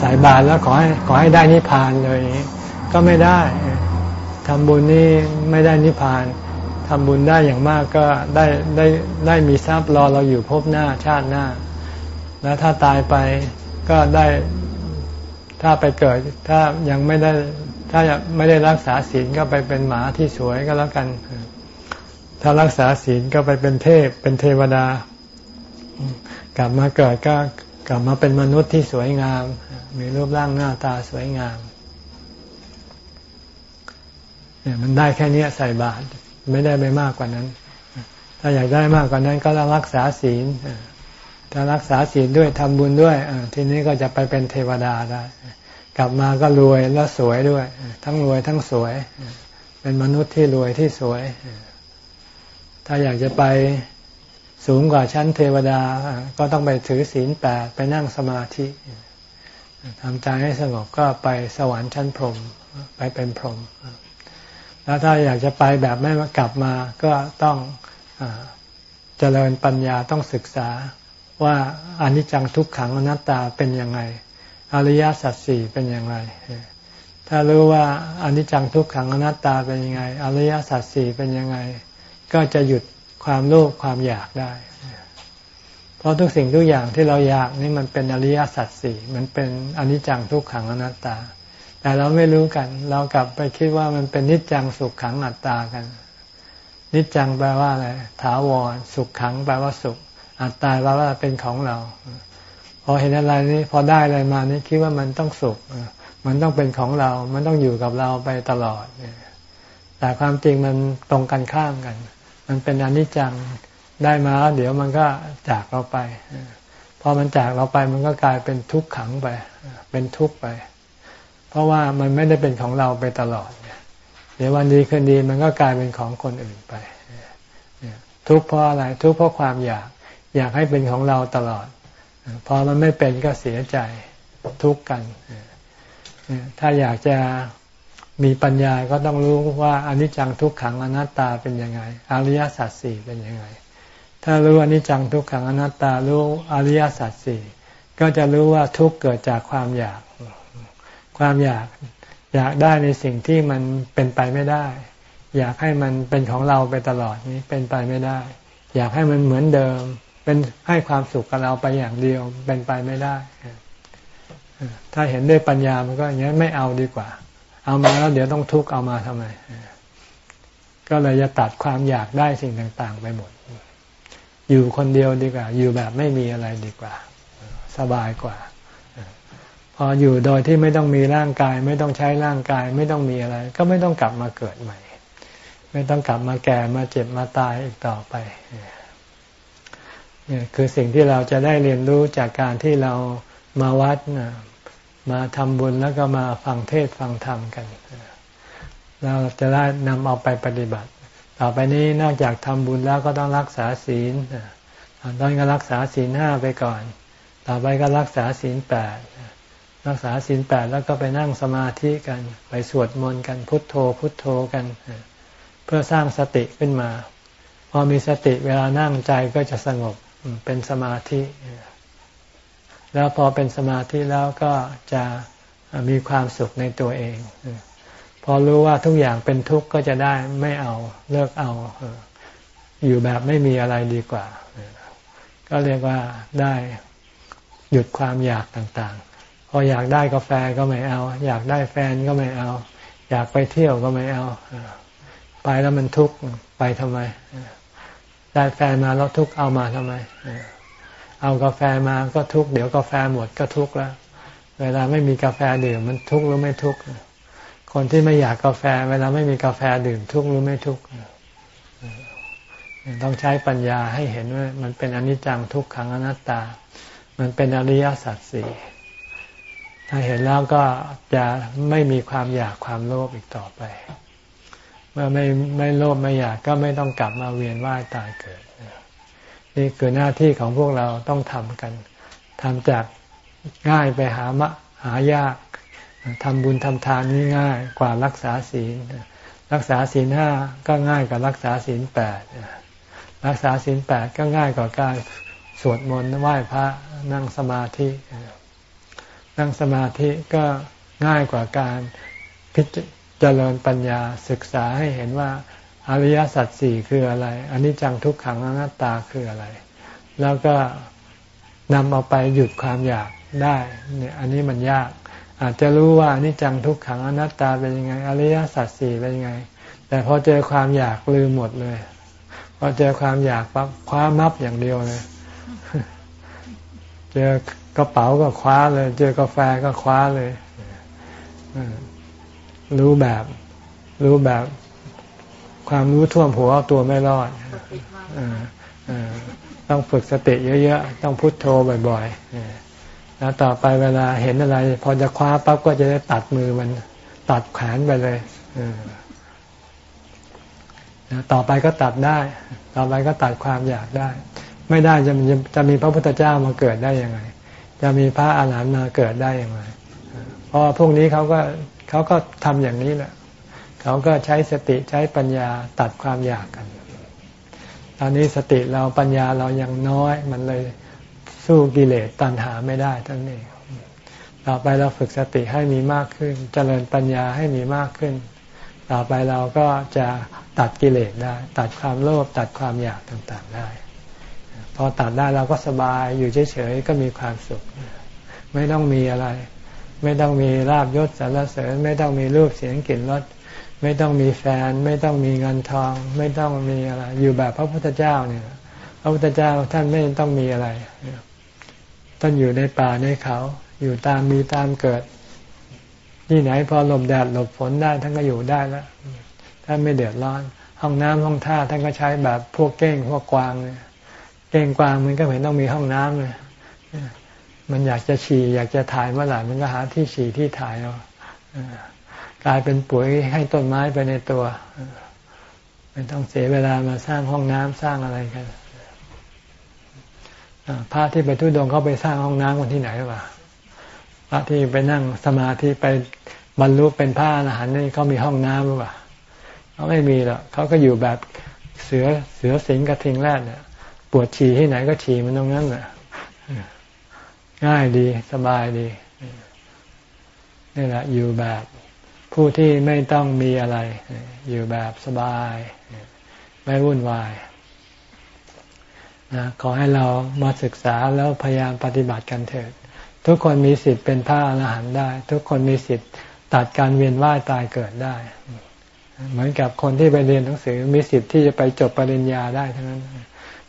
สายบาตรแล้วขอให้ขอให้ได้นิพพานเลยก็ไม่ได้ ทำบุญนี่ไม่ได้นิพพานทำบุญได้อย่างมากก็ได้ได้ได้มีทรัพย์รอเราอยู่พบหน้าชาติหน้า แล้วถ้าตายไปก็ได้ถ้าไปเกิด ถ้ายังไม่ได้ถ้าไม่ได้รักษาศีลก็ไปเป็นหมาที่สวยก็แล้วกัน ถ้ารักษาศีลก็ไปเป็นเทพ เป็นเทวดา กลับมาเกิดก็กลับมาเป็นมนุษย์ที่สวยงาม มีรูปร่างหน้าตาสวยงาม เนี่ยมันได้แค่นี้ใส่บาตรไม่ได้ไปมากกว่านั้น ถ้าอยากได้มากกว่านั้นก็ต้องรักษาศีลถ้ารักษาศีลด้วยทำบุญด้วยทีนี้ก็จะไปเป็นเทวดาได้ กลับมาก็รวยแล้วสวยด้วย ทั้งรวยทั้งสวย เป็นมนุษย์ที่รวยที่สวย ถ้าอยากจะไปสูงกว่าชั้นเทวดา ก็ต้องไปถือศีลแปดไปนั่งสมาธิทำใจให้สงบก็ไปสวรรค์ชั้นพรหมไปเป็นพรหม แล้วถ้าอยากจะไปแบบไม่กลับมาก็ต้องเจริญปัญญาต้องศึกษาว่าอนิจจังทุกขังอนัตตาเป็นยังไง อริยสัจสี่เป็นอย่างไร ถ้ารู้ว่าอนิจจังทุกขังอนัตตาเป็นยังไง อริยสัจสี่เป็นยังไง ก็จะหยุดความโลภความอยากได้ เพราะทุกสิ่งทุกอย่างที่เราอยากนี่มันเป็นอริยสัจสี่มันเป็นอนิจจังทุกขังอนัตตา แต่เราไม่รู้กัน เรากลับไปคิดว่ามันเป็นนิจจังสุขขังอัตตากัน นิจจังแปลว่าอะไรถาวร สุขขังแปลว่าสุข อัตตาแปลว่าเป็นของเรา พอเห็นอะไรนี้พอได้อะไรมานี่คิดว่ามันต้องสุข มันต้องเป็นของเรา มันต้องอยู่กับเราไปตลอด แต่ความจริงมันตรงกันข้ามกัน มันเป็นอนิจจังได้มาเดี๋ยวมันก็จากเราไป พอมันจากเราไปมันก็กลายเป็นทุกขังไป เป็นทุกข์ไป เพราะว่ามันไม่ได้เป็นของเราไปตลอด เดี๋ยววันดีคืนดีมันก็กลายเป็นของคนอื่นไป ทุกข์เพราะอะไรทุกข์เพราะความอยากอยากให้เป็นของเราตลอด พอมันไม่เป็นก็เสียใจทุกข์กัน ถ้าอยากจะมีปัญญาก็ต้องรู้ว่าอนิจจังทุกขังอนัตตาเป็นยังไง อริยสัจสี่เป็นยังไง ถ้ารู้อนิจจังทุกขังอนัตตารู้อริยสัจสี่ก็จะรู้ว่าทุกข์เกิดจากความอยาก ความอยากอยากได้ในสิ่งที่มันเป็นไปไม่ได้ อยากให้มันเป็นของเราไปตลอดนี้เป็นไปไม่ได้ อยากให้มันเหมือนเดิม เป็นให้ความสุขกับเราไปอย่างเดียวเป็นไปไม่ได้ ถ้าเห็นด้วยปัญญามันก็อย่างนี้ไม่เอาดีกว่า เอามาแล้วเดี๋ยวต้องทุกข์เอามาทำไม ก็เลยจะตัดความอยากได้สิ่งต่างๆ ไปหมด อยู่คนเดียวดีกว่า อยู่แบบไม่มีอะไรดีกว่า สบายกว่า พออยู่โดยที่ไม่ต้องมีร่างกาย ไม่ต้องใช้ร่างกาย ไม่ต้องมีอะไร ก็ไม่ต้องกลับมาเกิดใหม่ ไม่ต้องกลับมาแก่มาเจ็บมาตายอีกต่อไปเนี่ยคือสิ่งที่เราจะได้เรียนรู้จากการที่เรามาวัดนะมาทำบุญแล้วก็มาฟังเทศฟังธรรมกันเราจะได้นำเอาไปปฏิบัติ ต่อไปนี้นอกจากทำบุญแล้วก็ต้องรักษาศีลตอนก็รักษาศีลห้าไปก่อน ต่อไปก็รักษาศีลแปด รักษาศีลแปดแล้วก็ไปนั่งสมาธิกัน ไปสวดมนต์กันพุทโธ พุทโธกัน เพื่อสร้างสติขึ้นมา พอมีสติเวลานั่งใจก็จะสงบเป็นสมาธิ แล้วพอเป็นสมาธิแล้วก็จะมีความสุขในตัวเอง พอรู้ว่าทุกอย่างเป็นทุกข์ก็จะได้ไม่เอาเลิกเอา อยู่แบบไม่มีอะไรดีกว่า ก็เรียกว่าได้หยุดความอยากต่าง ออยากได้กาแฟก็ไม่เอา อยากได้แฟนก็ไม่เอา อยากไปเที่ยวก็ไม่เอาไปแล้วมันทุกข์ไปทำไมได้แฟนมาแล้วทุกข์เอามาทำไมเอากาแฟมาก็ทุกข์เดี๋ยวกาแฟหมดก็ทุกข์แล้ว เวลาไม่มีกาแฟดื่มมันทุกข์หรือไม่ทุกข์คนที่ไม่อยากกาแฟ เวลาไม่มีกาแฟดื่มทุกข์หรือไม่ทุกข์ต้องใช้ปัญญาให้เห็นว่ามันเป็นอนิจจังทุกขังอนัตตา มันเป็นอริยสัจสี่ ถ้าเห็นแล้วก็จะไม่มีความอยากความโลภอีกต่อไป เมื่อไม่ไม่โลภไม่อยากก็ไม่ต้องกลับมาเวียนว่ายตายเกิด นี่คือหน้าที่ของพวกเราต้องทำกันทำจากง่ายไปหามะหายากทำบุญทำทานนี่ง่ายกว่ารักษาศีล รักษาศีลห้าก็ง่ายกว่ารักษาศีลแปดรักษาศีลแปดก็ง่ายกว่าการสวดมนต์ไหว้พระนั่งสมาธิ นั่งสมาธิก็ง่ายกว่าการพิจารณปัญญาศึกษาให้เห็นว่าอริยสัจสี่คืออะไรอันนี้จังทุกขังอนัตตาคืออะไร แล้วก็นำเอาไปหยุดความอยากได้เนี่ยอันนี้มันยาก อาจจะรู้ว่าอนิจจังทุกขังอนัตตาเป็นยังไงอริยสัจสี่เป็นยังไง แต่พอเจอความอยากลืมหมดเลยพอเจอความอยากปั๊บคว้ามับอย่างเดียวเลย เจอ กระเป๋าก็คว้าเลย เจอกาแฟก็คว้าเลย รู้แบบ รู้แบบ ความรู้ท่วมหัวตัวไม่รอดต้องฝึกสติเยอะๆ ต้องพุโทโธบ่อยๆแล้วต่อไปเวลาเห็นอะไร พอจะคว้าปั๊บก็จะได้ตัดมือมันตัดแขนไปเลยต่อไปก็ตัดได้ ต่อไปก็ตัดความอยากได้ ไม่ได้จะจะมีพระพุทธเจ้ามาเกิดได้ยังไง จะมีพระอาหารหันต์มาเกิดได้อยังไงเพราะพวกนี้เขาก็เขาก็ทำอย่างนี้แหละเขาก็ใช้สติใช้ปัญญาตัดความอยากกัน ตอนนี้สติเราปัญญาเรายังน้อย มันเลยสู้กิเลสตัณหาไม่ได้ท่านเองต่อไปเราฝึกสติให้มีมากขึ้น เจริญปัญญาให้มีมากขึ้น ต่อไปเราก็จะตัดกิเลสได้ ตัดความโลภตัดความอยากต่างๆได้ พอตัดได้เราก็สบายอยู่เฉยๆก็มีความสุข ไม่ต้องมีอะไร ไม่ต้องมีลาบยศสรรเสริญ ไม่ต้องมีรูปเสียงกลิ่นรสไม่ต้องมีแฟน ไม่ต้องมีเงินทอง ไม่ต้องมีอะไร อยู่แบบพระพุทธเจ้าเนี่ย พระพุทธเจ้าท่านไม่ต้องมีอะไรท่านอยู่ในป่าในเขา อยู่ตามมีตามเกิด ที่ไหนพอหลบแดดหลบฝนได้ท่านก็อยู่ได้แล้วท่านไม่เดือดร้อน ห้องน้ำห้องท่าท่านก็ใช้แบบพวกเก้งพวกกวางเลย เก้งกวางมันก็เห็นต้องมีห้องน้ำเลยมันอยากจะฉี่อยากจะถ่ายเมื่อไหร่มันก็หาที่ฉี่ที่ถ่ายเอากลายเป็นปุ๋ยให้ต้นไม้ไปในตัวไม่ต้องเสียเวลามาสร้างห้องน้ำสร้างอะไรกันพระที่ไปทุดงเขาไปสร้างห้องน้ำกันที่ไหนวะพระที่ไปนั่งสมาธิไปบรรลุเป็นพระอรหันต์นี่เขามีห้องน้ำหรือเปล่าเขาไม่มีหรอกเขาก็อยู่แบบเสือเสือสิงกระทิงแรดเนี่ย ปวดฉี่ที่ไหนก็ฉี่มันตรงนั้นน่ะง่ายดีสบายดีนี่แหละอยู่แบบผู้ที่ไม่ต้องมีอะไร อยู่แบบสบาย ไม่วุ่นวายนะขอให้เรามาศึกษาแล้วพยายามปฏิบัติกันเถิด ทุกคนมีสิทธิ์เป็นพระอรหันต์ได้ ทุกคนมีสิทธิ์ตัดการเวียนว่ายตายเกิดได้ เหมือนกับคนที่ไปเรียนหนังสือมีสิทธิ์ที่จะไปจบปริญญาได้ทั้งนั้น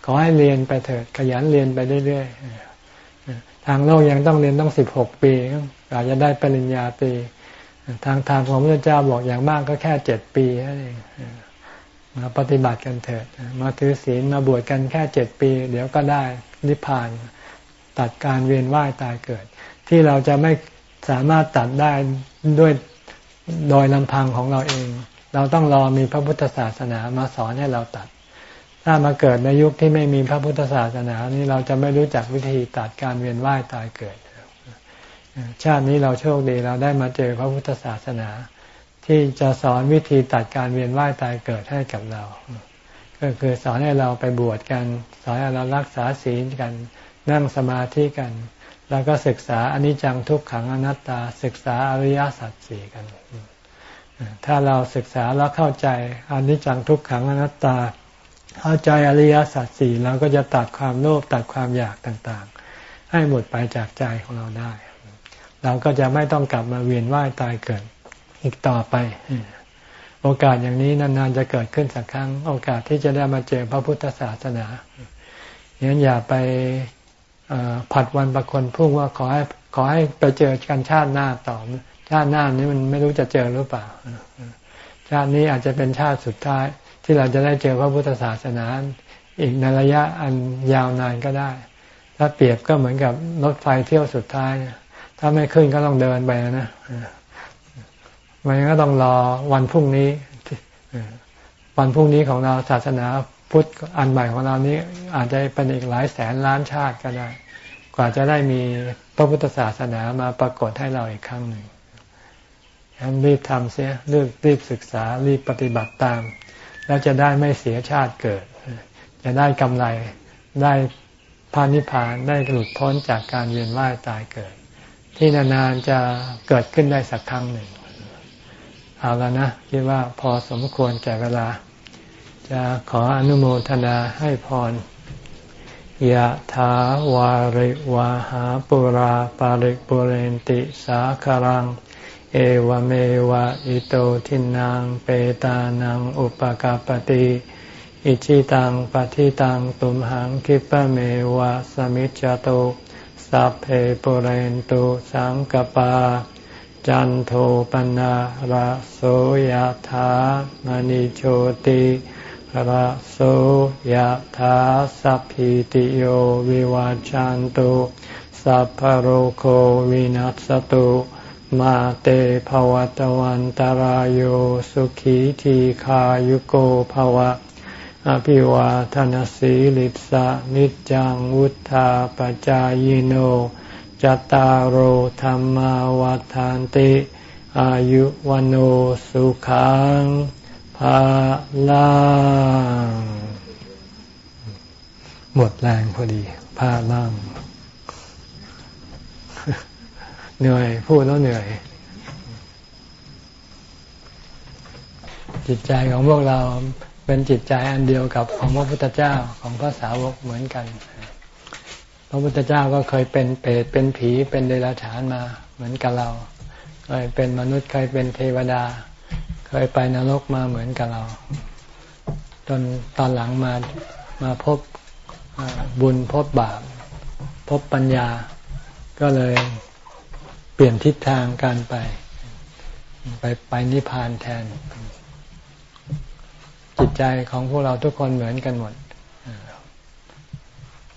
ขอให้เรียนไปเถิดขยันเรียนไปเรื่อยๆทางโลกยังต้องเรียนต้องสิบหกปีอาจจะได้ปริญญาตรีทางทางของพระเจ้าบอกอย่างมากก็แค่เจ็ดปีนั่นเองมาปฏิบัติกันเถิด มาถือศีลมาบวชกันแค่เจ็ดปี เดี๋ยวก็ได้นิพพาน ตัดการเวียนว่ายตายเกิด ที่เราจะไม่สามารถตัดได้ด้วยโดยลำพังของเราเอง เราต้องรอมีพระพุทธศาสนามาสอนให้เราตัด ถ้ามาเกิดในยุคที่ไม่มีพระพุทธศาสนานี้เราจะไม่รู้จักวิธีตัดการเวียนว่ายตายเกิด ชาตินี้เราโชคดีเราได้มาเจอพระพุทธศาสนา ที่จะสอนวิธีตัดการเวียนว่ายตายเกิดให้กับเรา ก็คือสอนให้เราไปบวชกัน สอนให้เรารักษาศีลกัน นั่งสมาธิกัน แล้วก็ศึกษาอนิจจังทุกขังอนัตตา ศึกษาอริยสัจสี่กัน ถ้าเราศึกษาแล้วเข้าใจอนิจจังทุกขังอนัตตา เข้าใจอริยสัจสี่เราก็จะตัดความโลภตัดความอยากต่างๆ ให้หมดไปจากใจของเราได้ เราก็จะไม่ต้องกลับมาเวียนว่ายตายเกิดอีกต่อไป โอกาสอย่างนี้นานๆจะเกิดขึ้นสักครั้ง โอกาสที่จะได้มาเจอพระพุทธศาสนาอย่างนั้นอย่าไปผัดวันประคนพุ่งว่าขอให้ขอให้ไปเจอกันชาติหน้าต่อชาติหน้านี้มันไม่รู้จะเจอหรือเปล่า ชาตินี้อาจจะเป็นชาติสุดท้าย ที่เราจะได้เจอพระพุทธศาสนาอีกในระยะอันยาวนานก็ได้ ถ้าเปรียบก็เหมือนกับรถไฟเที่ยวสุดท้ายถ้าไม่ขึ้นก็ต้องเดินไปนะมันก็ต้องรอวันพรุ่งนี้ วันพรุ่งนี้ของเราศาสนาพุทธอันใหม่ของเรานี้ อาจจะเป็นอีกหลายแสนล้านชาติก็ได้ กว่าจะได้มีพระพุทธศาสนามาปรากฏให้เราอีกครั้งหนึ่งฉะนั้นรีบทำเสียรีบรีบศึกษารีบปฏิบัติตาม แล้วจะได้ไม่เสียชาติเกิด จะได้กำไรได้พานิพานได้หลุดพ้นจากการเวียนว่ายตายเกิด ที่นานๆจะเกิดขึ้นได้สักครั้งหนึ่ง เอาแล้วนะคิดว่าพอสมควรแก่เวลา จะขออนุโมทนาให้พรยะถาวาริวาหาปุราปาริปุเรนติสาคารัง เอวเมวะอิโตทินังเปตานังอุปกาปติอิชิตังปฏิตังตุมหังคิปะเมวะสมิจจโตสัพเพปเรนตุสังกปา จันโทปนะระโสยธามณิโชติระโสยธาสัพพิติโยวิวาจันตุสัพพโรโควินัสตุ มาเตภวตวันตารโยสุขีทีขายุโกภวะ อภิวาทนสีลิสะนิจังวุธาปจายโนจตารโหธรรมวาทานติ อายุวันโอสุขังภาลังหมดแรงพอดีพาล่าง เหนื่อยพูดแล้วเหนื่อย จิตใจของพวกเราเป็นจิตใจอันเดียวกับของพระพุทธเจ้าของพระสาวกเหมือนกัน พระพุทธเจ้าก็เคยเป็นเปรตเป็นผีเป็นเดรัจฉานมาเหมือนกับเราเคยเป็นมนุษย์เคยเป็นเทวดา เคยไปนรกมาเหมือนกับเรา จนตอนหลังมามาพบบุญพบบาป พบปัญญา ก็เลย เปลี่ยนทิศทางการไป ไปไปนิพพานแทน จิตใจของพวกเราทุกคนเหมือนกันหมด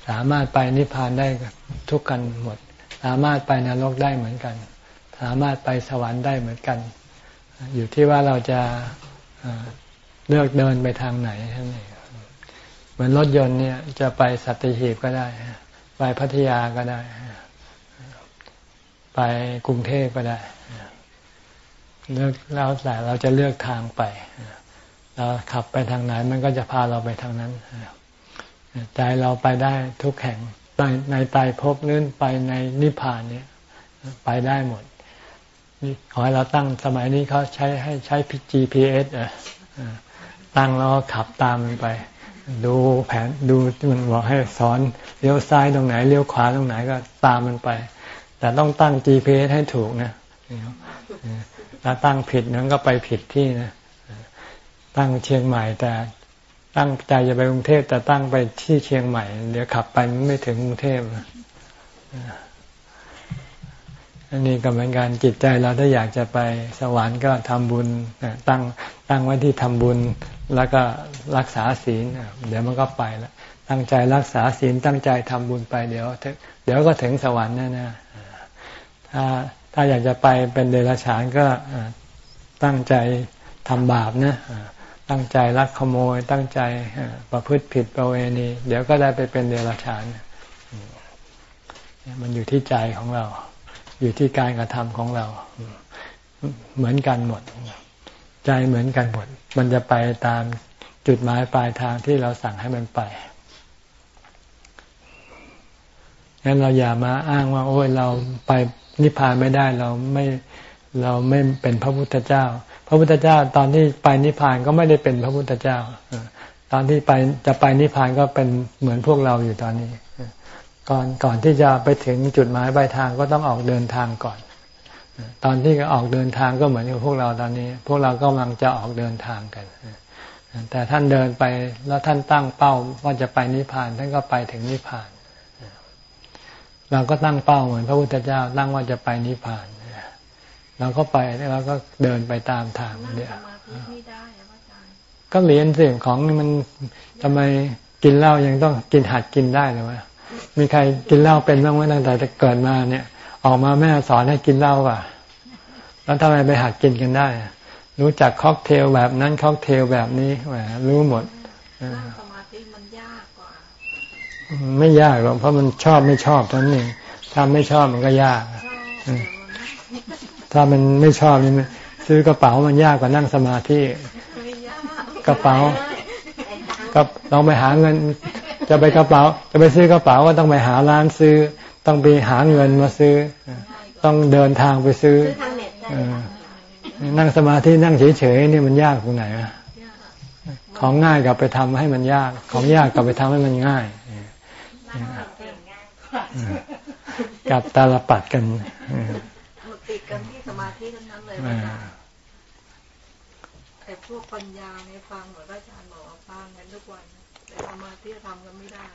สามารถไปนิพพานได้ทุกกันหมด สามารถไปนรกได้เหมือนกัน สามารถไปสวรรค์ได้เหมือนกัน อยู่ที่ว่าเราจะเลือกเดินไปทางไหนท่านเองเหมือนรถยนต์เนี่ยจะไปสัตหีบก็ได้ ไปพัทยาก็ได้ ไปกรุงเทพก็ได้เลือกแล้วแต่เราจะเลือกทางไปเราขับไปทางไหนมันก็จะพาเราไปทางนั้นใจเราไปได้ทุกแห่งในตายพหรือไปในนิพพานเนี่ย ไปได้หมดนี่ขอให้เราตั้งสมัยนี้เขาใช้ให้ใช้ GPS อะตั้งแล้วขับตามมันไป ดูแผนดูมันบอกให้สอนเลี้ยวซ้ายตรงไหนเลี้ยวขวาตรงไหนก็ตามมันไป แต่ต้องตั้ง GPS ให้ถูกนะถ้าตั้งผิดนั้นก็ไปผิดที่นะ ตั้งเชียงใหม่แต่ตั้งใจจะไปกรุงเทพแต่ตั้งไปที่เชียงใหม่ เดี๋ยวขับไปไม่ถึงกรุงเทพอันนี้ก็เหมือนกันจิตใจเราถ้าอยากจะไปสวรรค์ก็ทำบุญตั้งตั้งไว้ที่ทำบุญแล้วก็รักษาศีลเดี๋ยวมันก็ไปแล้วตั้งใจรักษาศีลตั้งใจทำบุญไปเดี๋ยว เดี๋ยวก็ถึงสวรรค์แน่ๆ ถ้าถ้าอยากจะไปเป็นเดรัจฉานก็ตั้งใจทำบาปนะตั้งใจลักขโมย ตั้งใจประพฤติผิดประเวณี เดี๋ยวก็ได้ไปเป็นเดรัจฉาน มันอยู่ที่ใจของเรา อยู่ที่การกระทำของเรา เหมือนกันหมด ใจเหมือนกันหมด มันจะไปตามจุดหมายปลายทางที่เราสั่งให้มันไปงั้นเราอย่ามาอ้างว่า โอ้ยเราไป นิพพานไม่ได้เราไม่เราไม่เป็นพระพุทธเจ้า พระพุทธเจ้าตอนที่ไปนิพพานก็ไม่ได้เป็นพระพุทธเจ้าตอนที่ไปจะไปนิพพานก็เป็นเหมือนพวกเราอยู่ตอนนี้ ก่อนก่อนที่จะไปถึงจุดหมายปลายทางก็ต้องออกเดินทางก่อน ตอนที่ออกเดินทางก็เหมือนกับพวกเราตอนนี้ พวกเราก็กำลังจะออกเดินทางกันแต่ท่านเดินไปแล้วท่านตั้งเป้าว่าจะไปนิพพานท่านก็ไปถึงนิพพาน เราก็ตั้งเป้าเหมือนพระพุทธเจ้าตั้งว่าจะไปนิพพานเราก็ไปแล้วเราก็เดินไปตามทางเดียวก็เรียนเสิ่งของนี่มันทำไมกินเหล้ายังต้องกินหัดกินได้เลยวะมีใครกินเหล้าเป็นบ้างไหมตั้งแต่เกิดมาเนี่ย ออกมาแม่สอนให้กินเหล้าป่ะ แล้วทำไมไปหัดกินกันได้ รู้จักค็อกเทลแบบนั้นค็อกเทลแบบนี้แหมรู้หมดสมาธิมันยากกว่า ไม่ยากหรอกเพราะมันชอบไม่ชอบทั้งนี้ถ้าไม่ชอบมันก็ยากถ้ามันไม่ชอบนี่ซื้อกระเป๋ามันยากกว่านั่งสมาธิกระเป๋าก็ต้องไปหาเงิน จะไปกระเป๋า จะไปซื้อกระเป๋าก็ต้องไปหาร้านซื้อ ต้องไปหาเงินมาซื้อ ต้องเดินทางไปซื้อนั่งสมาธินั่งเฉยๆนี่มันยากตรงไหนอะของง่ายกับไปทำให้มันยาก ของยากกับไปทำให้มันง่าย กับตาลปัดกันติดกันที่สมาธิทั้งนั้นเลยแต่พวกปัญญาในฟังเหมือนอาจารย์บอกฟังกันทุกวันแต่สมาธิทำกันไม่ได้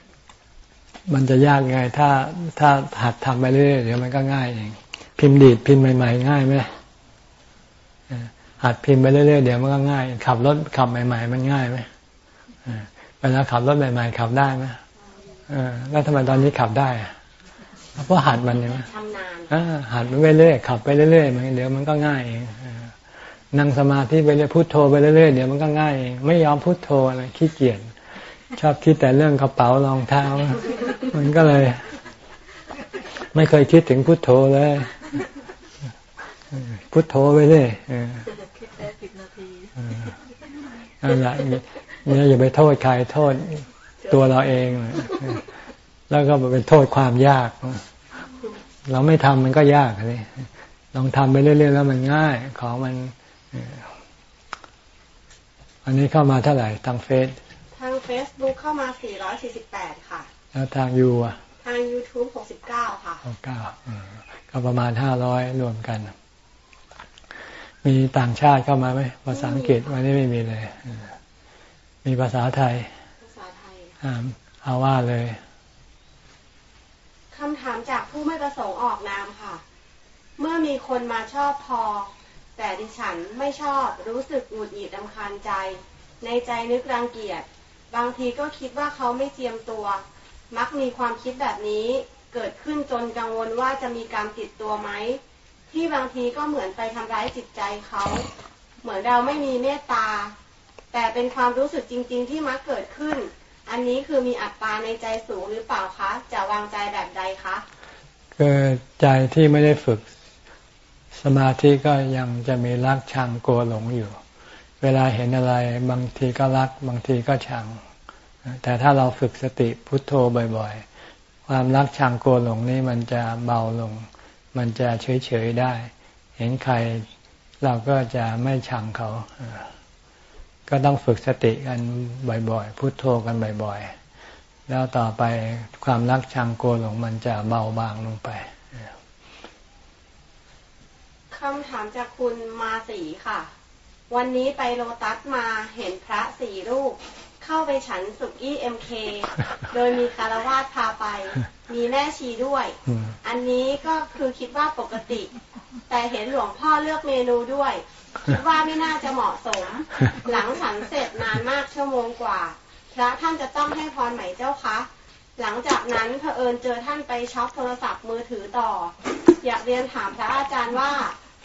มันจะยากไงถ้าถ้าหัดทำไปเรื่อยเดี๋ยวมันก็ง่ายเองพิมพ์ดีดพิมพ์ใหม่ ๆ ง่ายไหมหัดพิมพ์ไปเรื่อยๆเดี๋ยวมันก็ง่าย ขับรถขับใหม่ ๆ มันง่ายไหมเวลาขับรถใหม่ ๆ ขับได้ไหม แล้วทำไมตอนนี้ขับได้เพราะหัดมันใช่ไหมชำนาญหัดไปเรื่อยๆขับไปเรื่อยๆมันเดี๋ยวมันก็ง่ายเองนั่งสมาธิไปเรื่อยพุโทโธไปเรื่อยๆเดี๋ยวมันก็ง่ายเองไม่ยอมพุโทโธอะไรขี้เกียจชอบคิดแต่เรื่องกระเป๋ารองเท้า มันก็เลย ไม่เคยคิดถึงพุโทโธเลย พุทโธไปเลยคิดได้สิบนาทีนั่นแหละเนี่ยอย่าไปโทษใครโทษ ตัวเราเอง แล้วก็เป็นโทษความยาก เราไม่ทำมันก็ยากเลยลองทำไปเรื่อยๆแล้วมันง่าย ของมัน อันนี้เข้ามาเท่าไหร่ทางเฟซทางเฟซบุ๊กเข้ามาสี่ร้อยสี่สิบแปดค่ะ แล้วทางยูอะ ทางยูทูบหกสิบเก้าค่ะหกเก้าก็ประมาณห้าร้อยรวมกัน มีต่างชาติเข้ามาไหมภาษาอังกฤษวันนี้ไม่มีเลย มีภาษาไทยภาษาไทย เอาว่าเลยคำถามจากผู้ไม่ประสงค์ออกนามค่ะ เมื่อมีคนมาชอบพอ แต่ดิฉันไม่ชอบรู้สึกหงุดหงิดำคาญใจ ในใจนึกรังเกียจ บางทีก็คิดว่าเขาไม่เจียมตัว มักมีความคิดแบบนี้เกิดขึ้นจนกังวลว่าจะมีการติดตัวไหม ที่บางทีก็เหมือนไปทำร้ายจิตใจเขา เหมือนเราไม่มีเมตตา แต่เป็นความรู้สึกจริง ๆ ที่มักเกิดขึ้น อันนี้คือมีอัตตาในใจสูงหรือเปล่าคะ จะวางใจแบบใดคะก็ใจที่ไม่ได้ฝึกสมาธิก็ยังจะมีรักชังกลัวหลงอยู่ เวลาเห็นอะไรบางทีก็รักบางทีก็ชัง แต่ถ้าเราฝึกสติพุทโธบ่อยๆ ความรักชังกลัวหลงนี้มันจะเบาลง มันจะเฉยๆได้ เห็นใครเราก็จะไม่ชังเขา ก็ต้องฝึกสติกันบ่อยๆ พุโทโธกันบ่อยๆ แล้วต่อไปความรักชังโกหลงมันจะเบาบางลงไปคำถามจากคุณมาสีค่ะ วันนี้ไปโลตัสมาเห็นพระสี่รูป เข้าไปฉันสุกี้เอ็มเคโดยมีคารวาสพาไป มีแม่ชีด้วย อันนี้ก็คือคิดว่าปกติ แต่เห็นหลวงพ่อเลือกเมนูด้วย คิดว่าไม่น่าจะเหมาะสม หลังฉันเสร็จนานมากชั่วโมงกว่า พระท่านจะต้องให้พรไหมเจ้าคะ หลังจากนั้นเผอิญเจอท่านไปช็อปโทรศัพท์มือถือต่อ อยากเรียนถามพระอาจารย์ว่า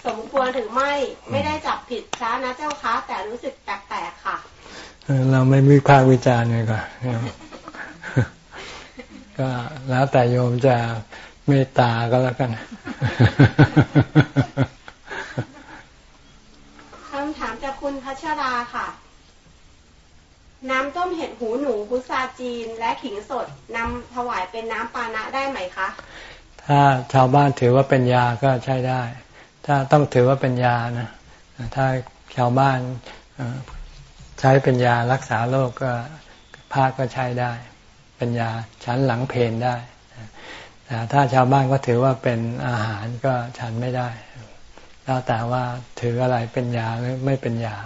สมควรหรือไม่ไม่ได้จับผิดพระนะเจ้าคะ แต่รู้สึกแปลกๆค่ะ เราไม่มีภาควิจารณ์เลยก็ก็แล้วแต่โยมจะเมตตาก็แล้วกันคำถามจาก คุณพัชราค่ะ น้ำต้มเห็ดหูหนูพุทราจีนและขิงสดนำถวายเป็นน้ำปานะได้ไหมคะ ถ้าชาวบ้านถือว่าเป็นยาก็ใช้ได้ ถ้าต้องถือว่าเป็นยานะถ้าชาวบ้านใช้เป็นยารักษาโรคก็ผ้าก็ใช้ได้ เป็นยาฉันหลังเพนได้แต่ถ้าชาวบ้านก็ถือว่าเป็นอาหารก็ฉันไม่ได้ แล้วแต่ว่าถืออะไรเป็นยาหรือไม่เป็นยา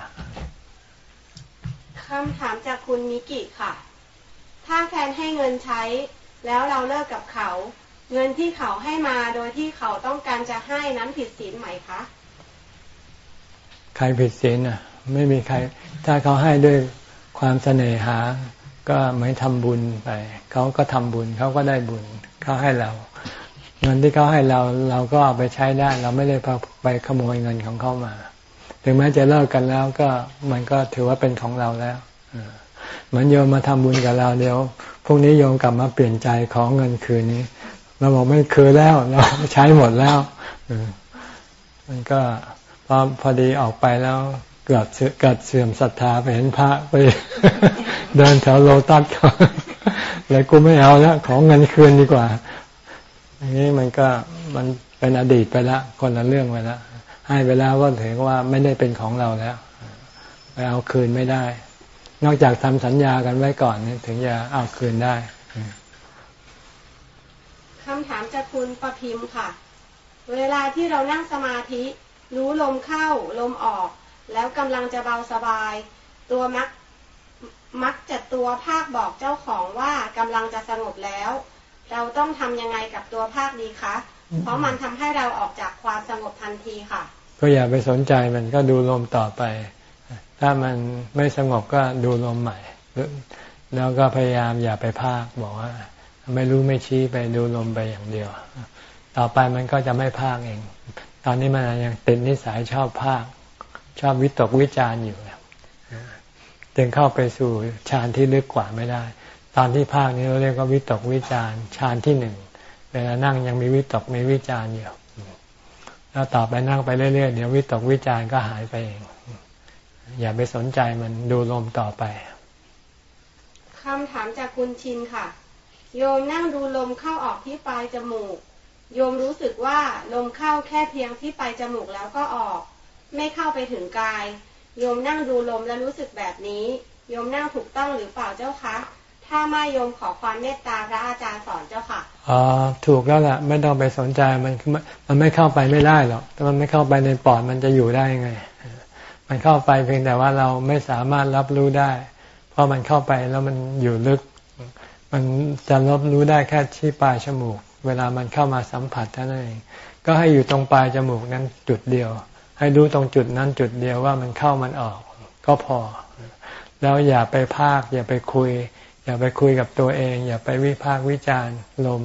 คำถามจากคุณมิกิค่ะ ถ้าแฟนให้เงินใช้ แล้วเราเลิกกับเขา เงินที่เขาให้มาโดยที่เขาต้องการจะให้นั้นผิดศีลไหมคะ ใครผิดศีลอะ ไม่มีใคร ถ้าเขาให้ด้วยความเสน่หา ก็เหมือนทำบุญไป เขาก็ทำบุญ เขาก็ได้บุญ เขาให้เรา เงินที่เขาให้เราเราก็เอาไปใช้ได้ เราไม่ได้ไปขโมยเงินของเขามา ถึงแม้จะเลิกกันแล้วก็มันก็ถือว่าเป็นของเราแล้วเหมือนโยมมาทำบุญกับเราเดี๋ยวพรุ่งนี้โยมกลับมาเปลี่ยนใจของเงินคืนนี้เราบอกไม่คืนแล้วเราใช้หมดแล้วมันก็พอพอดีออกไปแล้วเกิดเกิดเสื่อมศรัทธาไปเห็นพระไป เดินแถวโลตัสเขาเลยกูไม่เอาแล้วของเงินคืนดีกว่า อย่างนี้มันก็มันเป็นอดีตไปแล้วคนละเรื่องไปแล้วให้ไปแล้วก็ถือว่าไม่ได้เป็นของเราแล้วไปเอาคืนไม่ได้ นอกจากทำสัญญากันไว้ก่อนนี่ถึงจะเอาคืนได้คำถามจากคุณประพิมพ์ค่ะ เวลาที่เรานั่งสมาธิ รู้ลมเข้าลมออก แล้วกำลังจะเบาสบาย ตัวมักมักจะตัวภาคบอกเจ้าของว่ากำลังจะสงบแล้ว เราต้องทำยังไงกับตัวภาคดีคะ เพราะมันทำให้เราออกจากความสงบทันทีค่ะ ก็อย่าไปสนใจมันก็ดูลมต่อไป ถ้ามันไม่สงบก็ดูลมใหม่ แล้วก็พยายามอย่าไปภาคบอกว่า ไม่รู้ไม่ชี้ไปดูลมไปอย่างเดียว ต่อไปมันก็จะไม่ภาคเอง ตอนนี้มันยังติดนิสัยชอบภาค ชอบวิตกวิจารณ์อยู่จึงเข้าไปสู่ฌานที่ลึกกว่าไม่ได้ ตอนที่ภาคนี้เราเรียกว่าวิตกวิจารฌานที่หนึ่งเวลานั่งยังมีวิตกมีวิจารอยู่แล้วต่อไปนั่งไปเรื่อยๆเดี๋ยววิตกวิจารก็หายไปเอง อย่าไปสนใจมันดูลมต่อไปคำถามจากคุณชินค่ะ โยมนั่งดูลมเข้าออกที่ปลายจมูก โยมรู้สึกว่าลมเข้าแค่เพียงที่ปลายจมูกแล้วก็ออก ไม่เข้าไปถึงกาย โยมนั่งดูลมแล้วรู้สึกแบบนี้ โยมนั่งถูกต้องหรือเปล่าเจ้าคะ ถ้าไม่ยมขอความเมตตาพระอาจารย์สอนเจ้าค่ะอ๋อถูกแล้วแหละไม่ต้องไปสนใจมันมันไม่เข้าไปไม่ได้หรอกถ้ามันไม่เข้าไปในปอดมันจะอยู่ได้ยังไง มันเข้าไปเพียงแต่ว่าเราไม่สามารถรับรู้ได้ เพราะมันเข้าไปแล้วมันอยู่ลึก มันจะรับรู้ได้แค่ที่ปลายจมูก เวลามันเข้ามาสัมผัสเท่านั้นเองก็ให้อยู่ตรงปลายจมูกนั้นจุดเดียว ให้รู้ตรงจุดนั้นจุดเดียวว่ามันเข้ามันออก ก็พอ แล้วอย่าไปภาคอย่าไปคุย อย่าไปคุยกับตัวเอง อย่าไปวิพากษ์วิจารณ์ลม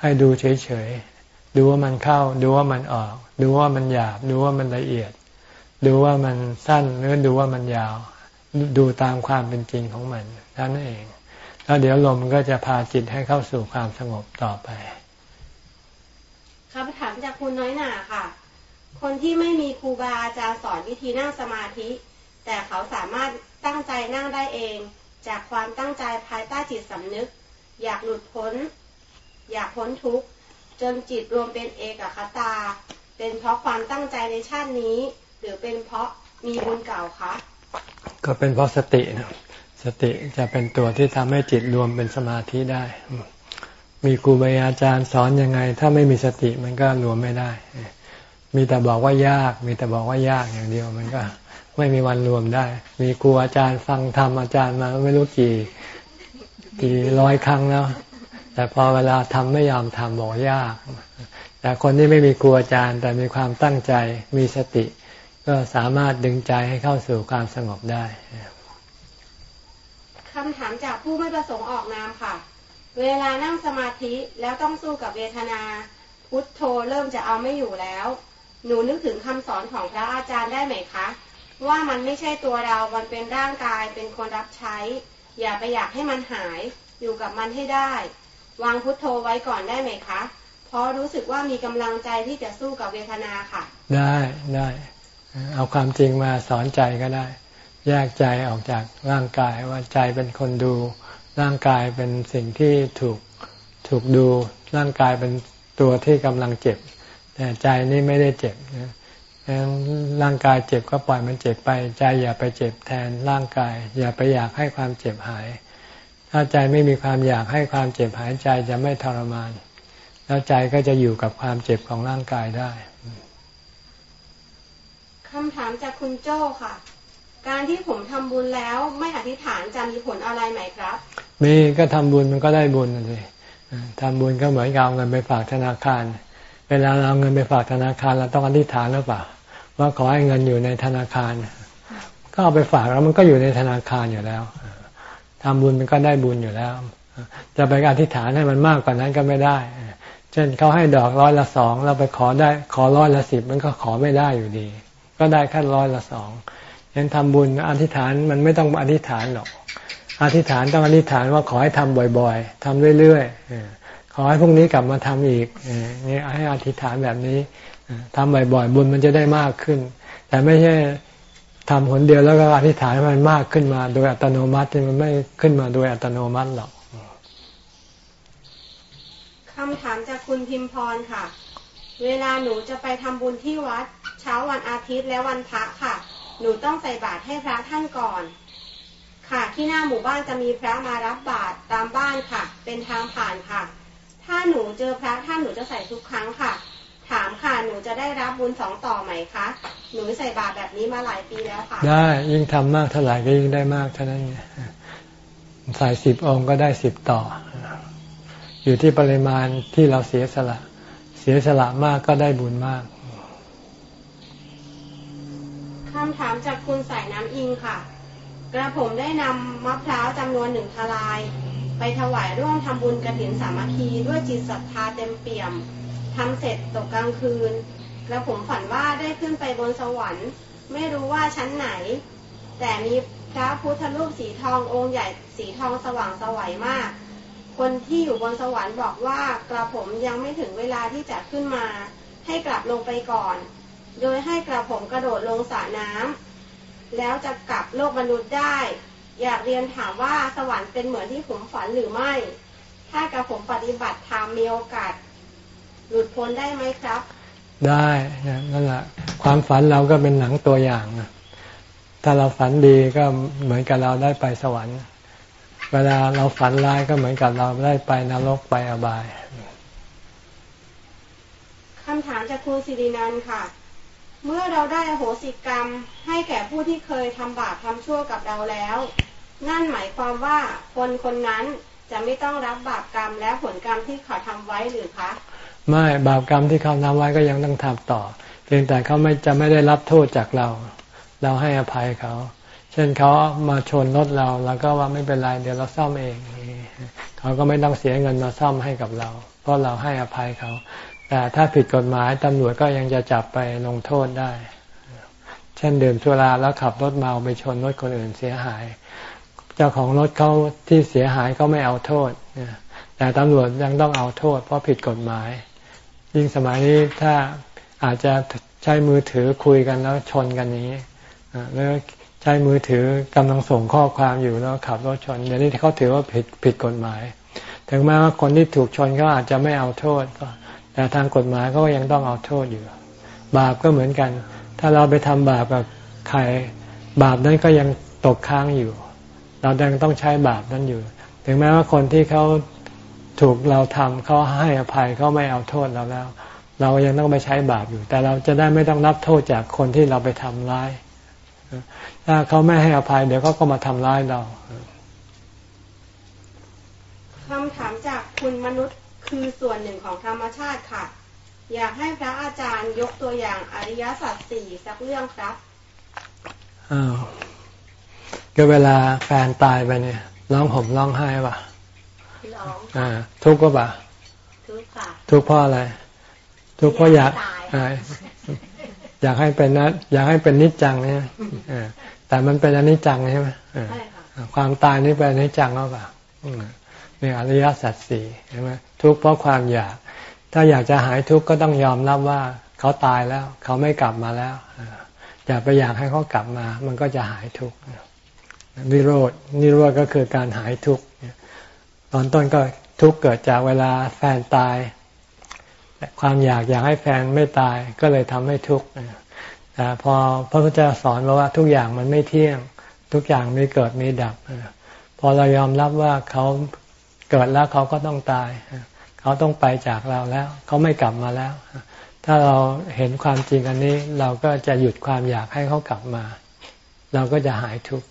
ให้ดูเฉยๆ ดูว่ามันเข้า ดูว่ามันออก ดูว่ามันหยาบ ดูว่ามันละเอียด ดูว่ามันสั้นหรือดูว่ามันยาว ดูตามความเป็นจริงของมันนั่นเอง แล้วเดี๋ยวลมก็จะพาจิตให้เข้าสู่ความสงบต่อไปคำถามจากคุณน้อยหนาค่ะ คนที่ไม่มีครูบาอาจารย์สอนวิธีนั่งสมาธิ แต่เขาสามารถตั้งใจนั่งได้เอง จากความตั้งใจภายใต้จิตสำนึก อยากหลุดพ้น อยากพ้นทุกข์ จนจิตรวมเป็นเอกคตา เป็นเพราะความตั้งใจในชาตินี้ หรือเป็นเพราะมีบุญเก่าคะ ก็เป็นเพราะสตินะสติจะเป็นตัวที่ทำให้จิตรวมเป็นสมาธิได้ มีครูบาอาจารย์สอนยังไง ถ้าไม่มีสติมันก็รวมไม่ได้ มีแต่บอกว่ายาก มีแต่บอกว่ายากอย่างเดียวมันก็ ไม่มีวันรวมได้ มีครูอาจารย์ฟังธรรมอาจารย์มาไม่รู้กี่กี่ร้อยครั้งแล้ว แต่พอเวลาทำไม่ยอมทำบอกยาก แต่คนที่ไม่มีครูอาจารย์ แต่มีความตั้งใจมีสติ ก็สามารถดึงใจให้เข้าสู่ความสงบได้คำถามจากผู้ไม่ประสงค์ออกนามค่ะ เวลานั่งสมาธิแล้วต้องสู้กับเวทนา พุทโธเริ่มจะเอาไม่อยู่แล้ว หนูนึกถึงคำสอนของพระอาจารย์ได้ไหมคะ ว่ามันไม่ใช่ตัวเรา มันเป็นร่างกาย เป็นคนรับใช้ อย่าไปอยากให้มันหาย อยู่กับมันให้ได้ วางพุทโธไว้ก่อนได้ไหมคะ เพราะรู้สึกว่ามีกำลังใจที่จะสู้กับเวทนาค่ะ ได้ได้ เอาความจริงมาสอนใจก็ได้ แยกใจออกจากร่างกายว่าใจเป็นคนดู ร่างกายเป็นสิ่งที่ถูกถูกดู ร่างกายเป็นตัวที่กำลังเจ็บ แต่ใจนี่ไม่ได้เจ็บนะ ร่างกายเจ็บก็ปล่อยมันเจ็บไปใจอย่าไปเจ็บแทนร่างกาย อย่าไปอยากให้ความเจ็บหาย ถ้าใจไม่มีความอยากให้ความเจ็บหายใจจะไม่ทรมาน แล้วใจก็จะอยู่กับความเจ็บของร่างกายได้คำถามจากคุณโจ้ค่ะ การที่ผมทำบุญแล้วไม่อธิษฐานจะมีผลอะไรไหมครับ มีก็ทำบุญมันก็ได้บุญเลยทำบุญก็เหมือนกับเอาเงินไปฝากธนาคาร เวลาเราเงินไปฝากธนาคารเราต้องอธิษฐานหรือเปล่า ว่าขอให้เงินอยู่ในธนาคาร ก็เอาไปฝากแล้วมันก็อยู่ในธนาคารอยู่แล้วทำบุญมันก็ได้บุญอยู่แล้ว จะไปอธิษฐานให้มันมากกว่านั้นก็ไม่ได้ เช่นเขาให้ดอกร้อยละสองเราไปขอได้ขอร้อยละสิบมันก็ขอไม่ได้อยู่ดี ก็ได้แค่ร้อยละสองยังทำบุญอธิษฐานมันไม่ต้องอธิษฐานหรอก อธิษฐานต้องอธิษฐานว่าขอให้ทำบ่อยๆทำเรื่อยๆขอให้พรุ่งนี้กลับมาทำอีกนี่ให้อธิษฐานแบบนี้ ทำบ่อยๆบุญมันจะได้มากขึ้น แต่ไม่ใช่ทำผลเดียวแล้วก็อธิษฐานให้มันมากขึ้นมา โดยอัตโนมัติมันไม่ขึ้นมาโดยอัตโนมัติหรอกคำถามจากคุณพิมพรค่ะ เวลาหนูจะไปทำบุญที่วัด เช้าวันอาทิตย์และวันพระค่ะ หนูต้องใส่บาตรให้พระท่านก่อน ค่ะที่หน้าหมู่บ้านจะมีพระมารับบาตรตามบ้านค่ะ เป็นทางผ่านค่ะ ถ้าหนูเจอพระท่านหนูจะใส่ทุกครั้งค่ะ ถามค่ะหนูจะได้รับบุญสองต่อไหมคะหนูใส่บาตรแบบนี้มาหลายปีแล้วค่ะ ได้ยิ่งทำมากเท่าไหร่ก็ยิ่งได้มากเท่านั้นใส่สิบองค์ก็ได้สิบต่อ อยู่ที่ปริมาณที่เราเสียสละ เสียสละมากก็ได้บุญมากคำถามจากคุณสายน้ำอิงค่ะ กระผมได้นำมะพร้าวจำนวนหนึ่งทลาย ไปถวายร่วมทำบุญกระถินสามัคคีด้วยจิตศรัทธาเต็มเปี่ยม ทำเสร็จตกกลางคืน แล้วผมฝันว่าได้ขึ้นไปบนสวรรค์ ไม่รู้ว่าชั้นไหน แต่มีพระพุทธรูปสีทององค์ใหญ่สีทองสว่างสวัยมาก คนที่อยู่บนสวรรค์บอกว่ากระผมยังไม่ถึงเวลาที่จะขึ้นมา ให้กลับลงไปก่อน โดยให้กระผมกระโดดลงสระน้ำแล้วจะกลับโลกมนุษย์ได้ อยากเรียนถามว่าสวรรค์เป็นเหมือนที่ผมฝันหรือไม่ ถ้ากระผมปฏิบัติธรรมมีโอกาส หลุดพ้นได้ไหมครับ ได้นั่นแหละความฝันเราก็เป็นหนังตัวอย่างถ้าเราฝันดีก็เหมือนกับเราได้ไปสวรรค์ เวลาเราฝันร้ายก็เหมือนกับเราได้ไปนรกไปอบายคำถามจากคุณสิรินันค่ะ เมื่อเราได้โหสิกรรมให้แก่ผู้ที่เคยทำบาปทำชั่วกับเราแล้ว นั่นหมายความว่าคนคนนั้นจะไม่ต้องรับบาปกรรมและผลกรรมที่เขาทำไว้หรือคะ ไม่บาปกรรมที่เขาทำไว้ก็ยังต้องทำต่อ เพียงแต่เขาไม่จะไม่ได้รับโทษจากเรา เราให้อภัยเขา เช่นเขามาชนรถเราเราก็ว่าไม่เป็นไรเดี๋ยวเราซ่อมเอง เขาก็ไม่ต้องเสียเงินมาซ่อมให้กับเรา เพราะเราให้อภัยเขา แต่ถ้าผิดกฎหมายตำรวจก็ยังจะจับไปลงโทษได้ เช่นดื่มสุราแล้วขับรถเมาไปชนรถคนอื่นเสียหาย เจ้าของรถเขาที่เสียหายก็ไม่เอาโทษแต่ตำรวจยังต้องเอาโทษ เพราะผิดกฎหมาย ยิ่งสมัยนี้ถ้าอาจจะใช้มือถือคุยกันแล้วชนกันนี้แล้วใช้มือถือกำลังส่งข้อความอยู่แล้วขับรถชนเดี๋ยวนี้เขาถือว่าผิดผิดกฎหมาย ถึงแม้ว่าคนที่ถูกชนก็อาจจะไม่เอาโทษแต่ทางกฎหมายก็ยังต้องเอาโทษอยู่ บาปก็เหมือนกัน ถ้าเราไปทำบาปกับใครบาปนั้นก็ยังตกค้างอยู่ เรายังต้องใช้บาปนั้นอยู่ ถึงแม้ว่าคนที่เขา ถูกเราทำเขาให้อภัยเขาไม่เอาโทษเราแล้ว เรายังต้องไปใช้บาปอยู่ แต่เราจะได้ไม่ต้องรับโทษจากคนที่เราไปทำร้าย ถ้าเขาไม่ให้อภัย เดี๋ยวเขาก็มาทำร้ายเราคำถามจากคุณมนุษย์คือส่วนหนึ่งของธรรมชาติค่ะ อยากให้พระอาจารย์ยกตัวอย่างอริยสัจสี่สักเรื่องครับอ้าวก็เวลาแฟนตายไปเนี่ยร้องห่มร้องไห้ป่ะอ่า ทุกข์ก็ปะทุกข์ค่ะทุกข์เพราะอะไร ทุกข์เพราะอยากอยากให้เป็นนะอยากให้เป็นนิจจังเนี่ยแต่มันเป็นอนิจจังใช่ไหมความตายนี่เป็นอนิจจังหรือเปล่านี่อริยสัจสี่ใช่ไหมทุกข์เพราะความอยาก ถ้าอยากจะหายทุกข์ก็ต้องยอมรับว่าเขาตายแล้ว เขาไม่กลับมาแล้วอย่าไปอยากให้เขากลับมา มันก็จะหายทุกข์นิโรดนิโรธก็คือการหายทุกข์ตอนต้นก็ ทุกข์เกิดจากเวลาแฟนตายความอยากอยากให้แฟนไม่ตายก็เลยทำให้ทุกข์แต่พอพระพุทธเจ้าสอนว่าทุกอย่างมันไม่เที่ยง ทุกอย่างมีเกิดมีดับ พอเรายอมรับว่าเขาเกิดแล้วเขาก็ต้องตาย เขาต้องไปจากเราแล้ว เขาไม่กลับมาแล้ว ถ้าเราเห็นความจริงอันนี้ เราก็จะหยุดความอยากให้เขากลับมา เราก็จะหายทุกข์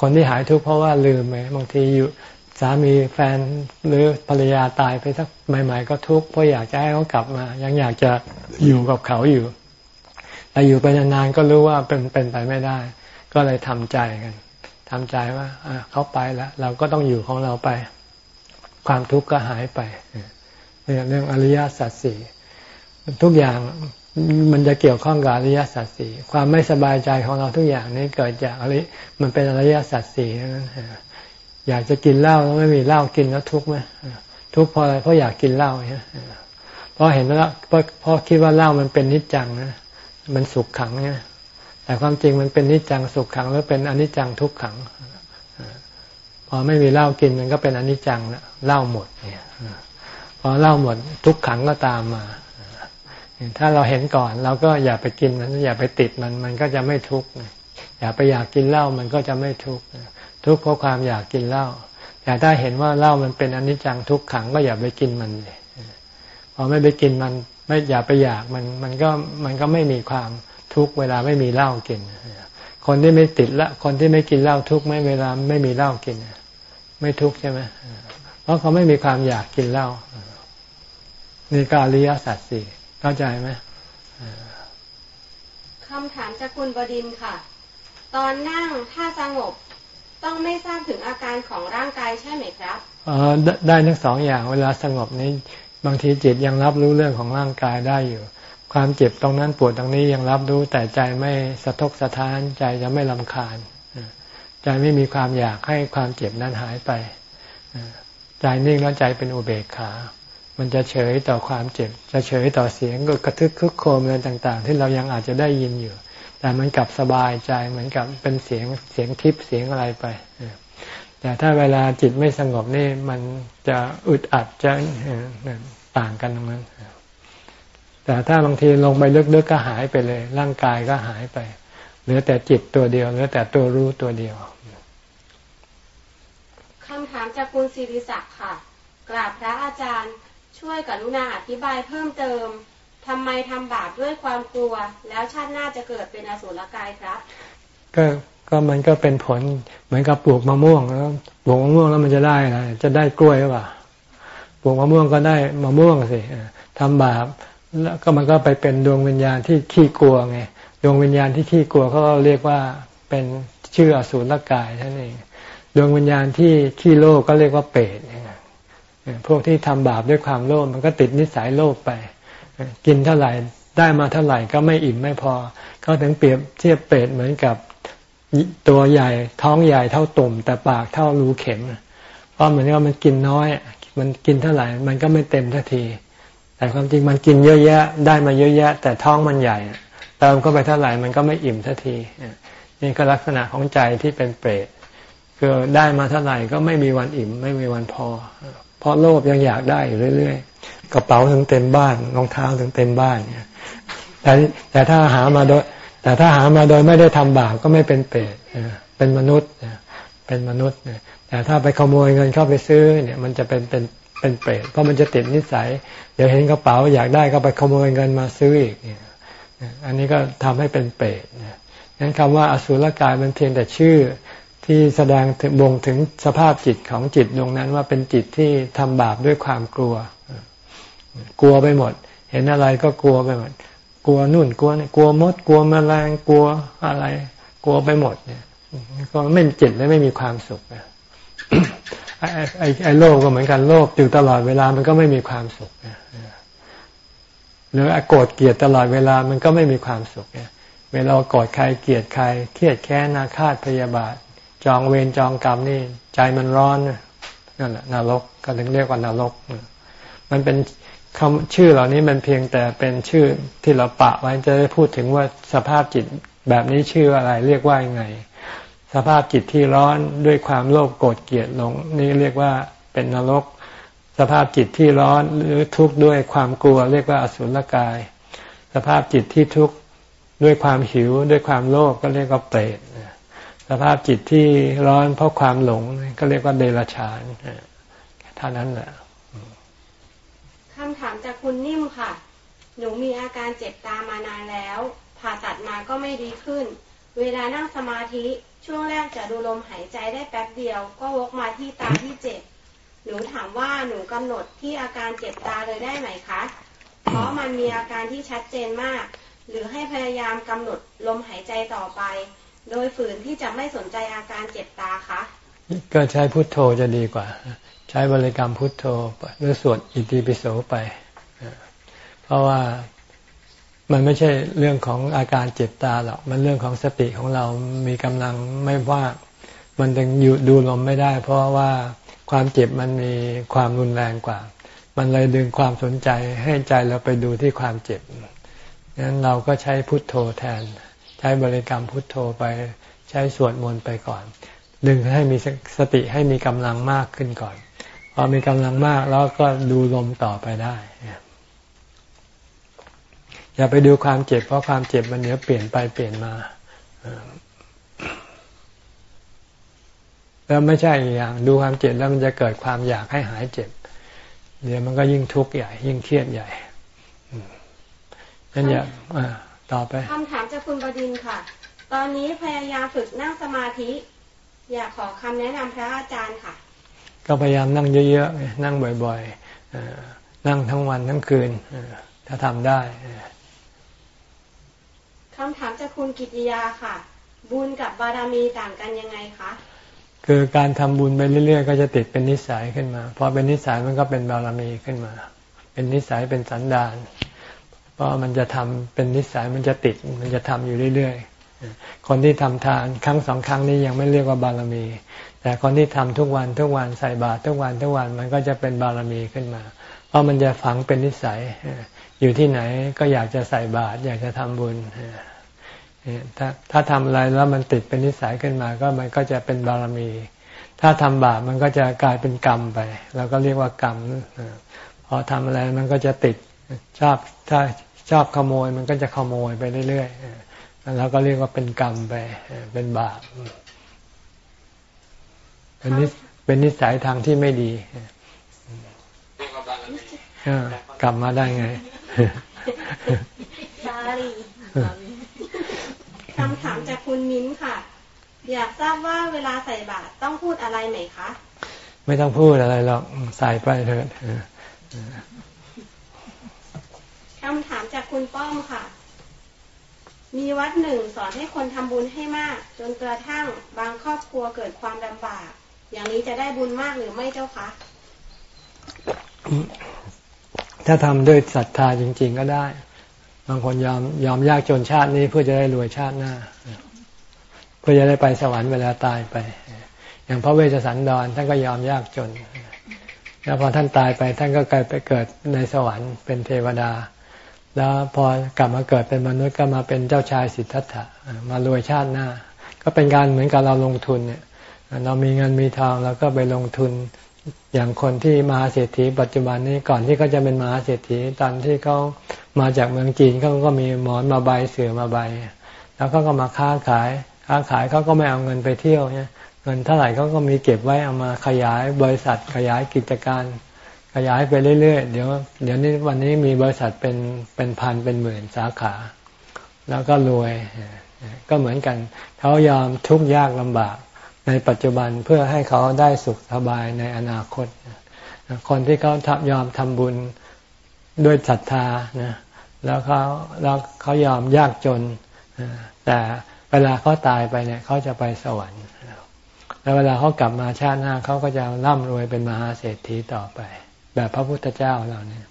คนที่หายทุกข์เพราะว่าลืมไหมบางทีอยู่ สามีแฟนหรือภรรยาตายไปสักใหม่ ๆ ก็ทุกข์เพราะอยากจะให้เขากลับมา ยังอยากจะอยู่กับเขาอยู่แต่อยู่ไปนานๆก็รู้ว่าเป็นเป็นไปไม่ได้ ก็เลยทำใจกันทำใจว่าเขาไปแล้ว เราก็ต้องอยู่ของเราไป ความทุกข์ก็หายไปเนี่ยเรื่องอริยสัจสี่ทุกอย่างมันจะเกี่ยวข้องกับอริยสัจสี่ความไม่สบายใจของเราทุกอย่างนี้เกิดจากอริมันเป็นอริยสัจสี่นั้น อยากจะกินเหล้าแล้วไม่มีเหล้ากินแล้วทุกข์ไหมทุกข์เพราะอะไรเพราะอยากกินเหล้าเนี่ยเพราะเห็นแล้วเพราะเพราะคิดว่าเหล้ามันเป็นนิจจังนะมันสุขขังเนี่ยแต่ความจริงมันเป็นนิจจังสุขขังแล้วเป็นอนิจจังทุกขังพอไม่มีเหล้ากินมันก็เป็นอนิจจังล้วเหล้าหมดเนี่ยพอเหล้าหมดทุกขังก็ตามมาถ้าเราเห็นก่อนเราก็อย่าไปกินมันอย่าไปติดมันมันก็จะไม่ทุกข์อย่าไปอยากกินเหล้ามันก็จะไม่ทุกข์ ทุกข์เพราะความอยากกินเหล้าแต่ถ้าเห็นว่าเหล้ามันเป็นอนิจจังทุกขังก็อย่าไปกินมันพอไม่ไปกินมัน ไม่อย่าไปอยากมันมันก็มันก็ไม่มีความทุกข์เวลาไม่มีเหล้ากิน คนที่ไม่ติดละคนที่ไม่กินเหล้าทุกข์ไม่เวลาไม่มีเหล้ากิน ไม่ทุกข์ใช่ไหมเพราะเขาไม่มีความอยากกินเหล้านี่กาลิยสัตว์สี่เข้าใจไหมคำถามจากคุณบดินค่ะ ตอนนั่งถ้าสงบ ต้องไม่ทราบถึงอาการของร่างกายใช่ไหมครับอ๋อได้ทั้งสองอย่างเวลาสงบนี้บางทีจิตยังรับรู้เรื่องของร่างกายได้อยู่ ความเจ็บตรงนั้นปวดตรงนี้ยังรับรู้แต่ใจไม่สะทกสะท้านใจจะไม่ลำคาญใจไม่มีความอยากให้ความเจ็บนั้นหายไปใจนิ่งแล้วใจเป็นอุเบกขา มันจะเฉยต่อความเจ็บ จะเฉยต่อเสียงก็กระทึกคึกโครมอะไรต่าง ๆ ที่เรายังอาจจะได้ยินอยู่ แต่มันกลับสบายใจเหมือนกับเป็นเสียงเสียงทิพย์เสียงอะไรไปแต่ถ้าเวลาจิตไม่สงบนี่มันจะอึดอัดจะต่างกันตรงนั้น แต่ถ้าบางทีลงไปลึกๆกก็หายไปเลย ร่างกายก็หายไป เหลือแต่จิตตัวเดียวเหลือแต่ตัวรู้ตัวเดียวคำถามจากคุณศิริศักดิ์ค่ะ กราบพระอาจารย์ช่วยกรุณาอธิบายเพิ่มเติม ทำไมทำบาปด้วยความกลัว แล้วชาติหน้าจะเกิดเป็นอสุรกายครับ ก็ก็มันก็เป็นผลเหมือนกับปลูกมะม่วงแล้วปลูกมะม่วงแล้วมันจะได้อะไรจะได้กล้วยหรือเปล่าปลูกมะม่วงก็ได้มะม่วงสิทำบาปแล้วก็มันก็ไปเป็นดวงวิญญาณที่ขี้กลัวไงดวงวิญญาณที่ขี้กลัวเขาเรียกว่าเป็นชื่ออสูรกายนั่นเองดวงวิญญาณที่ขี้โลภก็เรียกว่าเปรตพวกที่ทำบาปด้วยความโลภมันก็ติดนิสัยโลภไป กินเท่าไหร่ได้มาเท่าไหร่ก็ไม่อิ่มไม่พอ เขาถึงเปรียบเทียบเปรตเหมือนกับตัวใหญ่ท้องใหญ่เท่าตุ่ม แต่ปากเท่ารูเข็ม เพราะเหมือนกับมันกินน้อย มันกินเท่าไหร่มันก็ไม่เต็มทันที แต่ความจริงมันกินเยอะแยะได้มาเยอะแยะ แต่ท้องมันใหญ่เติมเข้าไปเท่าไหร่มันก็ไม่อิ่มทันที นี่ก็ลักษณะของใจที่เป็นเปรตคือได้มาเท่าไหร่ก็ไม่มีวันอิ่ม ไม่มีวันพอ เพราะโลภยังอยากได้อยู่เรื่อย กระเป๋าถึงเต็มบ้านรองเท้าถึงเต็มบ้านแต่แต่ถ้าหามาโดย แต่ถ้าหามาโดยไม่ได้ทำบาปก็ไม่เป็นเปรตเป็นมนุษย์เป็นมนุษย์แต่ถ้าไปขโมยเงินเข้าไปซื้อเนี่ยมันจะเป็นเป็นเป็นเปรตเพราะมันจะติดนิสัย เดี๋ยวเห็นกระเป๋าอยากได้ก็ไปขโมยเงินมาซื้ออีกเนี่ยอันนี้ก็ทำให้เป็นเปรตนั้นคำว่าอสุรกายมันเพียงแต่ชื่อที่แสดงถึงบ่งถึงสภาพจิตของจิตดวงนั้นว่าเป็นจิตที่ทำบาปด้วยความกลัว กลัวไปหมด เห็นอะไรก็กลัวไปหมด กลัวนู่นกลัวนี่กลัวมด กลัวแมลงกลัวอะไร กลัวไปหมดเนี่ย ก็ไม่จิตและไม่มีความสุขไอ้ไอ้ไอ้โลกก็เหมือนกันโลกอยู่ตลอดเวลามันก็ไม่มีความสุขหรือโกรธเกลียดตลอดเวลามันก็ไม่มีความสุขเนี่ยเวลาโกรธใครเกลียดใคร เครียดแค้นนาคาดพยาบาท จองเวรจองกรรมนี่ ใจมันร้อนนั่นแหละนรกก็ถึงเรียกว่านรกมันเป็น คำชื่อเหล่านี้มันเพียงแต่เป็นชื่อที่เราปะไว้จะได้พูดถึงว่าสภาพจิตแบบนี้ชื่ออะไรเรียกว่ายังไง สภาพจิตที่ร้อนด้วยความโลภโกรธเกลียดหลง นี่เรียกว่าเป็นนรก สภาพจิตที่ร้อนหรือทุกข์ด้วยความกลัว เรียกว่าอสุรกาย สภาพจิตที่ทุกข์ด้วยความหิว ด้วยความโลภก็เรียกว่าเปรตสภาพจิตที่ร้อนเพราะความหลงก็เรียกว่าเดรัจฉานเท่านั้นแหละ คำถามจากคุณนิ่มค่ะ หนูมีอาการเจ็บตามานานแล้ว ผ่าตัดมาก็ไม่ดีขึ้น เวลานั่งสมาธิช่วงแรกจะดูลมหายใจได้แป๊บเดียว ก็วกมาที่ตาที่เจ็บ หนูถามว่าหนูกำหนดที่อาการเจ็บตาเลยได้ไหมคะ เพราะมันมีอาการที่ชัดเจนมาก หรือให้พยายามกำหนดลมหายใจต่อไป โดยฝืนที่จะไม่สนใจอาการเจ็บตาคะ ก็ใช้พุทโธจะดีกว่า ช้บริกรรมพุทโธหรือสวดอิติปิโสไป เพราะว่ามันไม่ใช่เรื่องของอาการเจ็บตาหรอก มันเรื่องของสติของเรามีกำลังไม่ว่ามันจึงอยู่ดูลมไม่ได้ เพราะว่าความเจ็บมันมีความรุนแรงกว่า มันเลยดึงความสนใจให้ใจเราไปดูที่ความเจ็บงั้นเราก็ใช้พุทโธแทน ใช้บริกรรมพุทโธไป ใช้สวดมนต์ไปก่อน ดึงให้มีสติให้มีกำลังมากขึ้นก่อน พอมีกำลังมากแล้วก็ดูลมต่อไปได้ อย่าไปดูความเจ็บ เพราะความเจ็บมันเนี้ยเปลี่ยนไปเปลี่ยนมาแล้วไม่ใช่อย่างดูความเจ็บแล้วมันจะเกิดความอยากให้หายเจ็บ เดี๋ยวมันก็ยิ่งทุกข์ใหญ่ ยิ่งเครียดใหญ่นั่นอย่าต่อไปคำถามจากคุณบดินค่ะ ตอนนี้พยายามฝึกนั่งสมาธิ อยากขอคำแนะนำพระอาจารย์ค่ะ ก็พยายามนั่งเยอะๆ นั่งบ่อยๆ นั่งทั้งวันทั้งคืน ถ้าทำได้คำถามจากคุณกิติยาค่ะ บุญกับบารมีต่างกันยังไงคะคือการทำบุญไปเรื่อยๆ ก็จะติดเป็นนิสัยขึ้นมา พอเป็นนิสัยมันก็เป็นบารมีขึ้นมา เป็นนิสัยเป็นสันดานเพราะมันจะทำเป็นนิสัยมันจะติดมันจะทำอยู่เรื่อยๆ คนที่ทำทานครั้งสองครั้งนี้ยังไม่เรียกว่าบารมี แต่คนที่ทำทุกวันทุกวันใส่บาตรทุกวันทุกวันมันก็จะเป็นบารมีขึ้นมา เพราะมันจะฝังเป็นนิสัย อยู่ที่ไหนก็อยากจะใส่บาตรอยากจะทำบุญถ้าถ้าทำอะไรแล้วมันติดเป็นนิสัยขึ้นมา ก็มันก็จะเป็นบารมี ถ้าทำบาปมันก็จะกลายเป็นกรรมไปเราก็เรียกว่ากรรมพอทำอะไรมันก็จะติดชอบถ้าชอบขโมยมันก็จะขโมยไปเรื่อยๆแล้วก็เรียกว่าเป็นกรรมไปเป็นบาป เป็นนิเป็นนิสัยทางที่ไม่ดีกลับมาได้ไงบาลีคำถามจากคุณมิ้นค่ะ อยากทราบว่าเวลาใส่บาตรต้องพูดอะไรไหมคะ ไม่ต้องพูดอะไรหรอกใส่ไปเถิดคำถามจากคุณป้อมค่ะ มีวัดหนึ่งสอนให้คนทำบุญให้มาก จนกระทั่งบางครอบครัวเกิดความลำบาก อย่างนี้จะได้บุญมากหรือไม่เจ้าคะ ถ้าทำด้วยศรัทธาจริง ๆ ก็ได้ บางคนยอมยอมยากจนชาตินี้เพื่อจะได้รวยชาติหน้า เพื่อจะได้ไปสวรรค์เวลาตายไป อย่างพระเวชสันดรท่านก็ยอมยากจน แล้วพอท่านตายไปท่านก็กลายไปเกิดในสวรรค์เป็นเทวดา แล้วพอกลับมาเกิดเป็นมนุษย์ก็มาเป็นเจ้าชายสิทธัตถะมารวยชาติหน้า ก็เป็นการเหมือนกับเราลงทุนเนี่ย เรามีเงินมีทองเราก็ไปลงทุนอย่างคนที่มาเศรษฐีปัจจุบันนี้ก่อนที่เขาจะเป็นมหาเศรษฐีตอนที่เขามาจากเมืองจีนเขาก็มีหมอนมาใบเสือมาใบ แล้วเขาก็มาค้าขาย ค้าขายเขาก็ไม่เอาเงินไปเที่ยวเนี่ยเงินเท่าไหร่เขาก็มีเก็บไว้เอามาขยายบริษัทขยายกิจการ ขยายไปเรื่อยๆเดี๋ยวเดี๋ยวนี้วันนี้มีบริษัทเป็นเป็นพันเป็นหมื่นสาขา แล้วก็รวยก็เหมือนกันเขายอมทุกข์ยากลำบาก ในปัจจุบันเพื่อให้เขาได้สุขสบายในอนาคต คนที่เขาทยอมทำบุญด้วยศรัทธานะแล้วเขาแล้วเขายอมยากจน แต่เวลาเขาตายไปเนี่ยเขาจะไปสวรรค์ แล้วเวลาเขากลับมาชาติหน้าเขาก็จะร่ำรวยเป็นมหาเศรษฐีต่อไป แบบพระพุทธเจ้าเราเนี่ย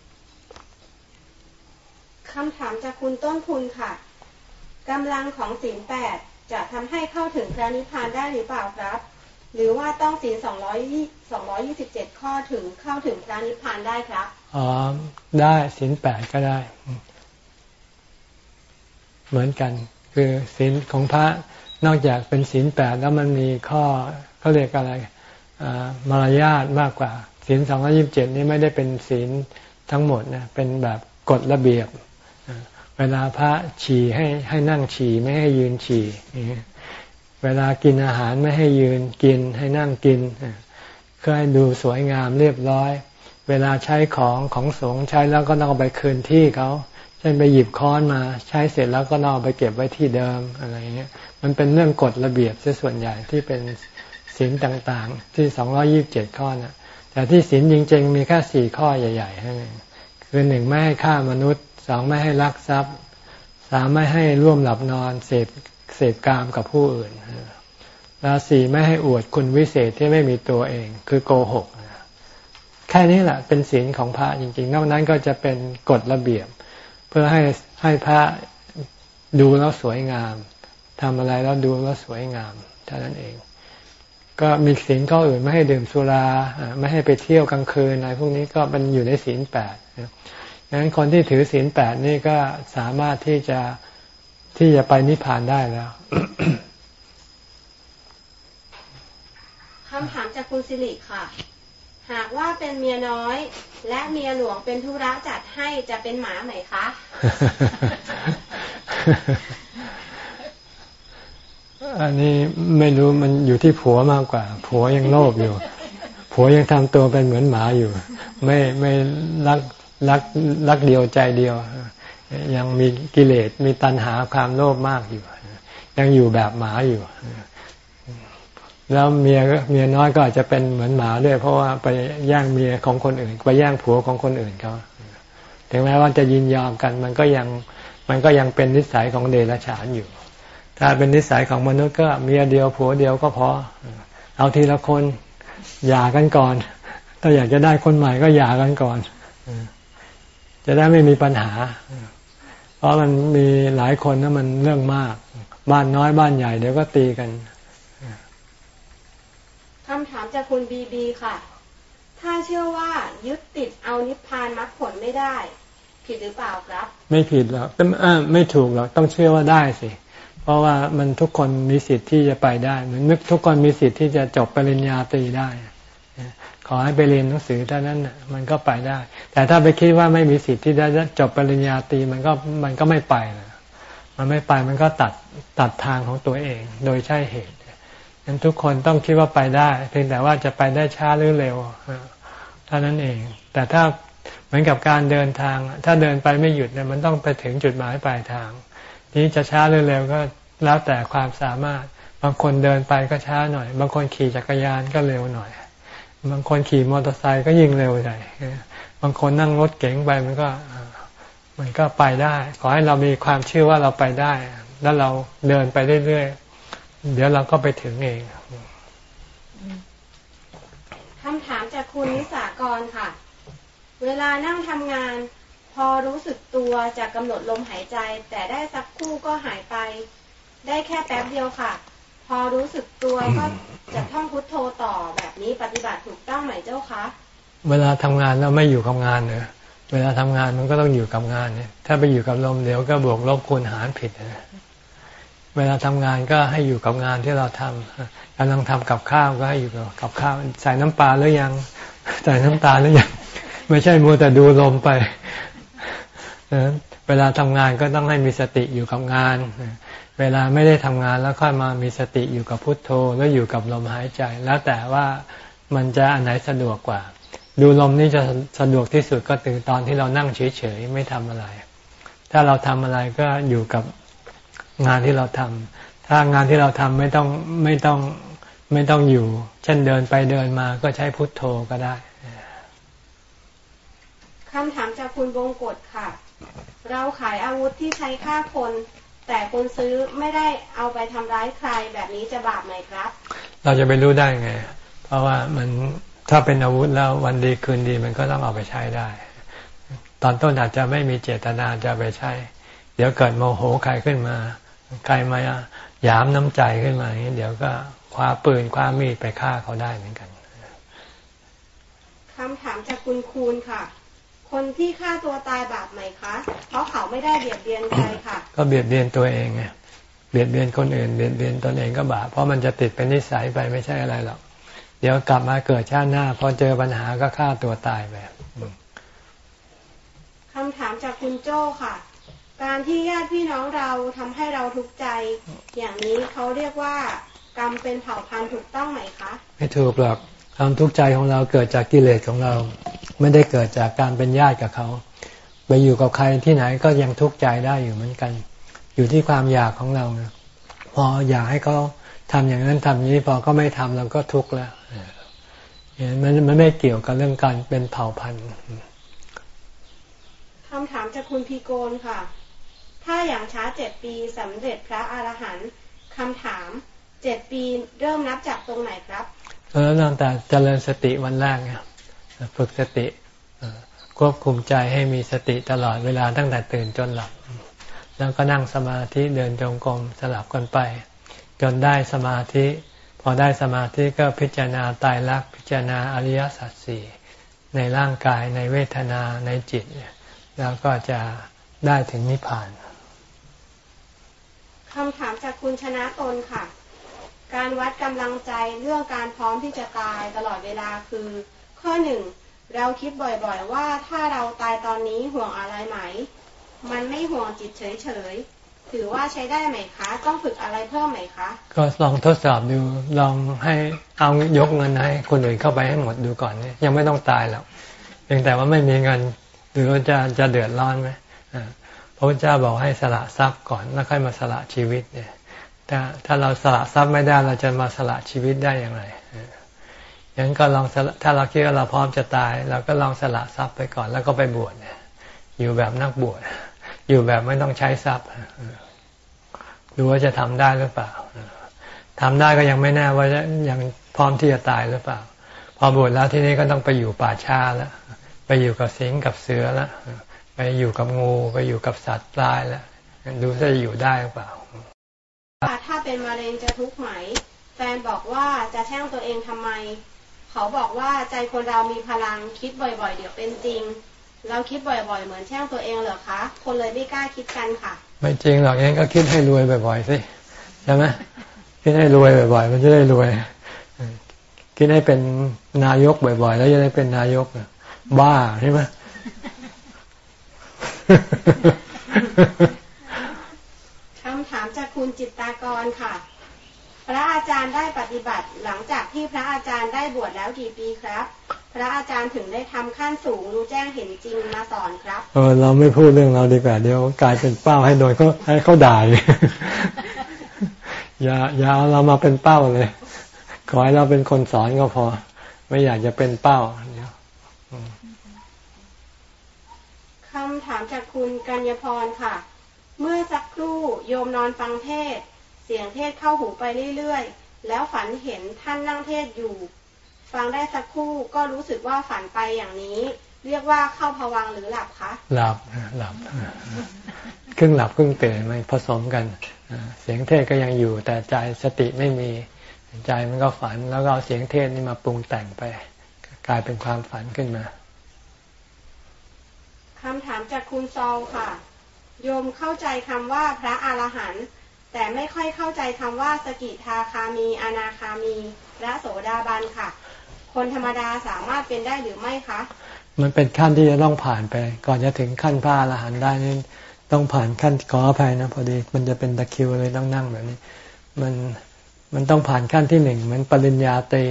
คำถามจากคุณต้นทุนค่ะกำลังของศีลแปด จะทำให้เข้าถึงพระนิพพานได้หรือเปล่าครับ หรือว่าต้องศีลสองร้อยสองร้อยี่สิบเจ็ดข้อถึงเข้าถึงพระนิพพานได้ครับอ๋อได้ศีลแปดก็ได้ เหมือนกัน คือศีลของพระนอกจากเป็นศีลแปดแล้วมันมีข้อเขาเรียกอะไรมารยาทมากกว่าศีลสองร้อยิบเจ็ดนี่ไม่ได้เป็นศีลทั้งหมดนะเป็นแบบกฎระเบียบ เวลาพระฉี่ให้ให้นั่งฉี่ไม่ให้ยืนฉี่เวลากินอาหารไม่ให้ยืนกินให้นั่งกินเพื่อให้ดูสวยงามเรียบร้อย เวลาใช้ของของสงฆ์ใช้แล้วก็ต้องเอาไปคืนที่เขาเช่นไปหยิบค้อนมา ใช้เสร็จแล้วก็นอาไปเก็บไว้ที่เดิมอะไรเงี้ยมันเป็นเรื่องกฎระเบียบซะส่วนใหญ่ที่เป็นศีลต่างๆ ที่สองยี่บเจ็ดข้อนะแต่ที่ศีลจริงๆมีแค่สี่ข้อใหญ่ๆนั่นเองคือหนึ่งไม่ให้ฆ่ามนุษย์ สองไม่ให้ลักทรัพย์สามไม่ให้ร่วมหลับนอนเสพเสพกามกับผู้อื่นแล้วสี่ไม่ให้อวดคุณวิเศษที่ไม่มีตัวเอง คือโกหกแค่นี้แหละเป็นศีลของพระจริง ๆ นอกนั้นก็จะเป็นกฎระเบียบ เพื่อให้ให้พระดูแล้วสวยงามทำอะไรแล้วดูแล้วสวยงามเท่านั้นเอง ก็มีศีลข้ออื่นไม่ให้ดื่มสุรา ไม่ให้ไปเที่ยวกลางคืนอะไรพวกนี้ก็เป็นอยู่ในศีลแปด งนั้นคนที่ถือศีลแปดนี่ก็สามารถที่จะที่จะไปนิพพานได้แล้วคำถามจากคุณสิริค่ะ หากว่าเป็นเมียน้อย และเมียหลวงเป็นธุระจัดให้จะเป็นหมาไหมคะ อันนี้ไม่รู้มันอยู่ที่ผัวมากกว่า ผัวยังโลภอยู่ ผัวยังทำตัวเป็นเหมือนหมาอยู่ ไม่ไม่รัก รักรักเดียวใจเดียว ยังมีกิเลสมีตัณหาความโลภมากอยู่ ยังอยู่แบบหมาอยู่ แล้วเมียเมียน้อยก็อาจจะเป็นเหมือนหมาด้วย เพราะว่าไปแย่งเมียของคนอื่น ไปแย่งผัวของคนอื่นเขาถึงแม้ว่าจะยินยอมกัน มันก็ยังมันก็ยังเป็นนิสัยของเดรัจฉานอยู่ ถ้าเป็นนิสัยของมนุษย์ก็เมียเดียวผัวเดียวก็พอ เอาทีละคนหย่ากันก่อน ถ้าอยากจะได้คนใหม่ก็หย่ากันก่อน จะได้ไม่มีปัญหา เพราะมันมีหลายคนนะมันเรื่องมาก บ้านน้อยบ้านใหญ่เดี๋ยวก็ตีกันคำถามจากคุณบีบีค่ะ ถ้าเชื่อว่ายึดติดเอานิพพานมรรคผลไม่ได้ ผิดหรือเปล่าครับ ไม่ผิดหรอกไม่ถูกหรอกต้องเชื่อว่าได้สิ เพราะว่ามันทุกคนมีสิทธิ์ที่จะไปได้ เหมือนทุกคนมีสิทธิ์ที่จะจบปริญญาตรีได้ ขอให้ไปเรียนหนังสือเท่านั้นมันก็ไปได้ แต่ถ้าไปคิดว่าไม่มีสิทธิ์ที่จะจบปริญญาตรีมันก็มันก็ไม่ไปนะมันไม่ไปมันก็ตัดตัดทางของตัวเองโดยใช่เหตุนั้นทุกคนต้องคิดว่าไปได้เพียงแต่ว่าจะไปได้ช้าหรือเร็วเท่านั้นเอง แต่ถ้าเหมือนกับการเดินทาง ถ้าเดินไปไม่หยุดเนี่ยมันต้องไปถึงจุดหมายปลายทาง นี้จะช้าหรือเร็วก็แล้วแต่ความสามารถ บางคนเดินไปก็ช้าหน่อย บางคนขี่จักรยานก็เร็วหน่อย บางคนขี่มอเตอร์ไซค์ก็ยิ่งเร็วใหญ่บางคนนั่งรถเก๋งไปมันก็มันก็ไปได้ ขอให้เรามีความเชื่อว่าเราไปได้ แล้วเราเดินไปเรื่อยๆ เดี๋ยวเราก็ไปถึงเองคำถามจากคุณนิสากรค่ะ เวลานั่งทำงาน พอรู้สึกตัวจะกำหนดลมหายใจ แต่ได้สักคู่ก็หายไป ได้แค่แป๊บเดียวค่ะ พอรู้สึกตัวก็จะท่องพุทโธต่อแบบนี้ปฏิบัติถูกต้องไหมเจ้าคะเวลาทำงานเราไม่อยู่กับงานเนอะเวลาทำงานมันก็ต้องอยู่กับงานเนี่ย ถ้าไปอยู่กับลมเดี๋ยวก็บวกลบคูณหารผิดนะเวลาทำงานก็ให้อยู่กับงานที่เราทำกำลังทำกับข้าวก็ให้อยู่กับข้าว ใส่น้ำปลาหรือยังใส่น้ำตาหรือยังไม่ใช่มัวแต่ดูลมไปเวลาทำงานก็ต้องให้มีสติอยู่กับงาน เวลาไม่ได้ทำงานแล้วค่อยมามีสติอยู่กับพุทโธแล้วอยู่กับลมหายใจ แล้วแต่ว่ามันจะอันไหนสะดวกกว่า ดูลมนี่จะสะดวกที่สุดก็ถึงตอนที่เรานั่งเฉยๆไม่ทำอะไร ถ้าเราทำอะไรก็อยู่กับงานที่เราทำถ้างานที่เราทำไม่ต้องไม่ต้องไม่ต้องอยู่ เช่นเดินไปเดินมาก็ใช้พุทโธก็ได้คำถามจากคุณบงกฎค่ะ เราขายอาวุธที่ใช้ฆ่าคน แต่คนซื้อไม่ได้เอาไปทำร้ายใครแบบนี้จะบาปไหมครับ เราจะไปรู้ได้ไง เพราะว่ามันถ้าเป็นอาวุธแล้ววันดีคืนดีมันก็ต้องเอาไปใช้ได้ ตอนต้นอาจจะไม่มีเจตนาจะไปใช้ เดี๋ยวเกิดโมโหใครขึ้นมา ใครมาหยามน้ำใจขึ้นมาอย่างนี้เดี๋ยวก็คว้าปืนคว้ามีดไปฆ่าเขาได้เหมือนกันคำถามจากคุณคูณค่ะ คนที่ฆ่าตัวตายบาปไหมคะ เพราะเขาไม่ได้เบียดเบียนใครค่ะ ก็เบียดเบียนตัวเองไงเบียดเบียนคนอื่นเบียดเบียนตนเองก็บาปเพราะมันจะติดเป็นนิสัยไปไม่ใช่อะไรหรอกเดี๋ยวกลับมาเกิดชาติหน้าพอเจอปัญหาก็ฆ่าตัวตายไปคำถามจากคุณโจ้ค่ะ การที่ญาติพี่น้องเราทำให้เราทุกข์ใจ อย่างนี้เขาเรียกว่ากรรมเป็นเผ่าพันธุ์ถูกต้องไหมคะ ไม่ถูกหรอก ความทุกข์ใจของเราเกิดจากกิเลสของเรา ไม่ได้เกิดจากการเป็นญาติกับเขา ไปอยู่กับใครที่ไหนก็ยังทุกข์ใจได้อยู่เหมือนกัน อยู่ที่ความอยากของเรา พออยากให้เขาทำอย่างนั้นทำนี้พอก็ไม่ทำเราก็ทุกข์แล้วมันมันไม่เกี่ยวกับเรื่องการเป็นเผ่าพันธุ์คำถามจากคุณพีโกนค่ะ ถ้าอย่างช้าเจ็ดปีสำเร็จพระอรหันต์คำถามเจ็ดปีเริ่มนับจากตรงไหนครับ เริ่มแต่เจริญสติวันแรกเนี่ยฝึกสติควบคุมใจให้มีสติตลอดเวลาตั้งแต่ตื่นจนหลับ แล้วก็นั่งสมาธิเดินจงกรมสลับกันไป จนได้สมาธิ พอได้สมาธิก็พิจารณาตายรักพิจารณาอริยสัจสี่ในร่างกายในเวทนาในจิต แล้วก็จะได้ถึงนิพพานคำถามจากคุณชนะตนค่ะ การวัดกำลังใจเรื่องการพร้อมที่จะตายตลอดเวลาคือ ข้อหนึ่งเราคิดบ่อยๆว่าถ้าเราตายตอนนี้ห่วงอะไรไหม มันไม่ห่วงจิตเฉยๆถือว่าใช้ได้ไหมคะ ต้องฝึกอะไรเพิ่มไหมคะ ก็ลองทดสอบดูลองให้เอายกเงินให้คนอื่นเข้าไปให้หมดดูก่อนเนี่ยยังไม่ต้องตายหรอกเพียงแต่ว่าไม่มีเงินหรือจะจะเดือดร้อนไหมพระพุทธเจ้าบอกให้สละทรัพย์ก่อนแล้วค่อยมาสละชีวิตเนี่ย ถ้าถ้าเราสละทรัพย์ไม่ได้เราจะมาสละชีวิตได้อย่างไรย่างก็ลองถ้าเราคิดว่าเราพร้อมจะตาย เราก็ลองสละทรัพย์ไปก่อนแล้วก็ไปบวชอยู่แบบนักบวชอยู่แบบไม่ต้องใช้ทรัพย์ดูว่าจะทำได้หรือเปล่าทำได้ก็ยังไม่แน่ว่ายังพร้อมที่จะตายหรือเปล่า พอบวชแล้วที่นี้ก็ต้องไปอยู่ป่าชาแล้วไปอยู่กับสิงกับเสือแล้วไปอยู่กับงู ไปอยู่กับสัตว์ตายแล้วดูจะอยู่ได้หรือเปล่า ถ้าเป็นมะเร็งจะทุกข์ไหม แฟนบอกว่าจะแช่งตัวเองทำไม เขาบอกว่าใจคนเรามีพลังคิดบ่อยๆ เดี๋ยวเป็นจริง เราคิดบ่อยๆ เหมือนแช่งตัวเองเหรอคะ คนเลยไม่กล้าคิดกันค่ะ ไม่จริงหรอกเองก็คิดให้รวยบ่อยๆสิใช่ไหมคิดให้รวยบ่อยๆ มันจะได้รวย คิดให้เป็นนายกบ่อยๆ แล้วจะได้เป็นนายกบ้าใช่ไหม คุณจิตตากรค่ะ พระอาจารย์ได้ปฏิบัติหลังจากที่พระอาจารย์ได้บวชแล้วกี่ปีครับ พระอาจารย์ถึงได้ทำขั้นสูงรู้แจ้งเห็นจริงมาสอนครับ เออเราไม่พูดเรื่องเราดีกว่าเดี๋ยวกลายเป็นเป้าให้โดนเขาให้เขาด่าอย่าอย่าเอาเรามาเป็นเป้าเลย ขอให้เราเป็นคนสอนก็พอ ไม่อยากจะเป็นเป้าเดี๋ยวคำถามจากคุณกัญญพรค่ะ เมื่อสักครู่โยมนอนฟังเทศ เสียงเทศเข้าหูไปเรื่อยๆ แล้วฝันเห็นท่านนั่งเทศอยู่ ฟังได้สักครู่ก็รู้สึกว่าฝันไปอย่างนี้ เรียกว่าเข้าผวังหรือหลับคะ หลับหลับครึ่งหลับครึ่งตื่นมันผสมกันเสียงเทศก็ยังอยู่ แต่ใจสติไม่มีใจมันก็ฝันแล้วก็เอาเสียงเทศนี่มาปรุงแต่งไป กลายเป็นความฝันขึ้นมาคำถามจากคุณซอลค่ะ โยมเข้าใจคำว่าพระอรหันต์แต่ไม่ค่อยเข้าใจคำว่าสกิทาคามี อนาคามี พระโสดาบันค่ะ คนธรรมดาสามารถเป็นได้หรือไม่คะ มันเป็นขั้นที่จะต้องผ่านไป ก่อนจะถึงขั้นพระอรหันต์ได้นี่ต้องผ่านขั้นขออภัยนะพอดีมันจะเป็นตะคิวเลยต้องนั่งแบบนี้ มันมันต้องผ่านขั้นที่หนึ่งเหมือนปริญญาตรี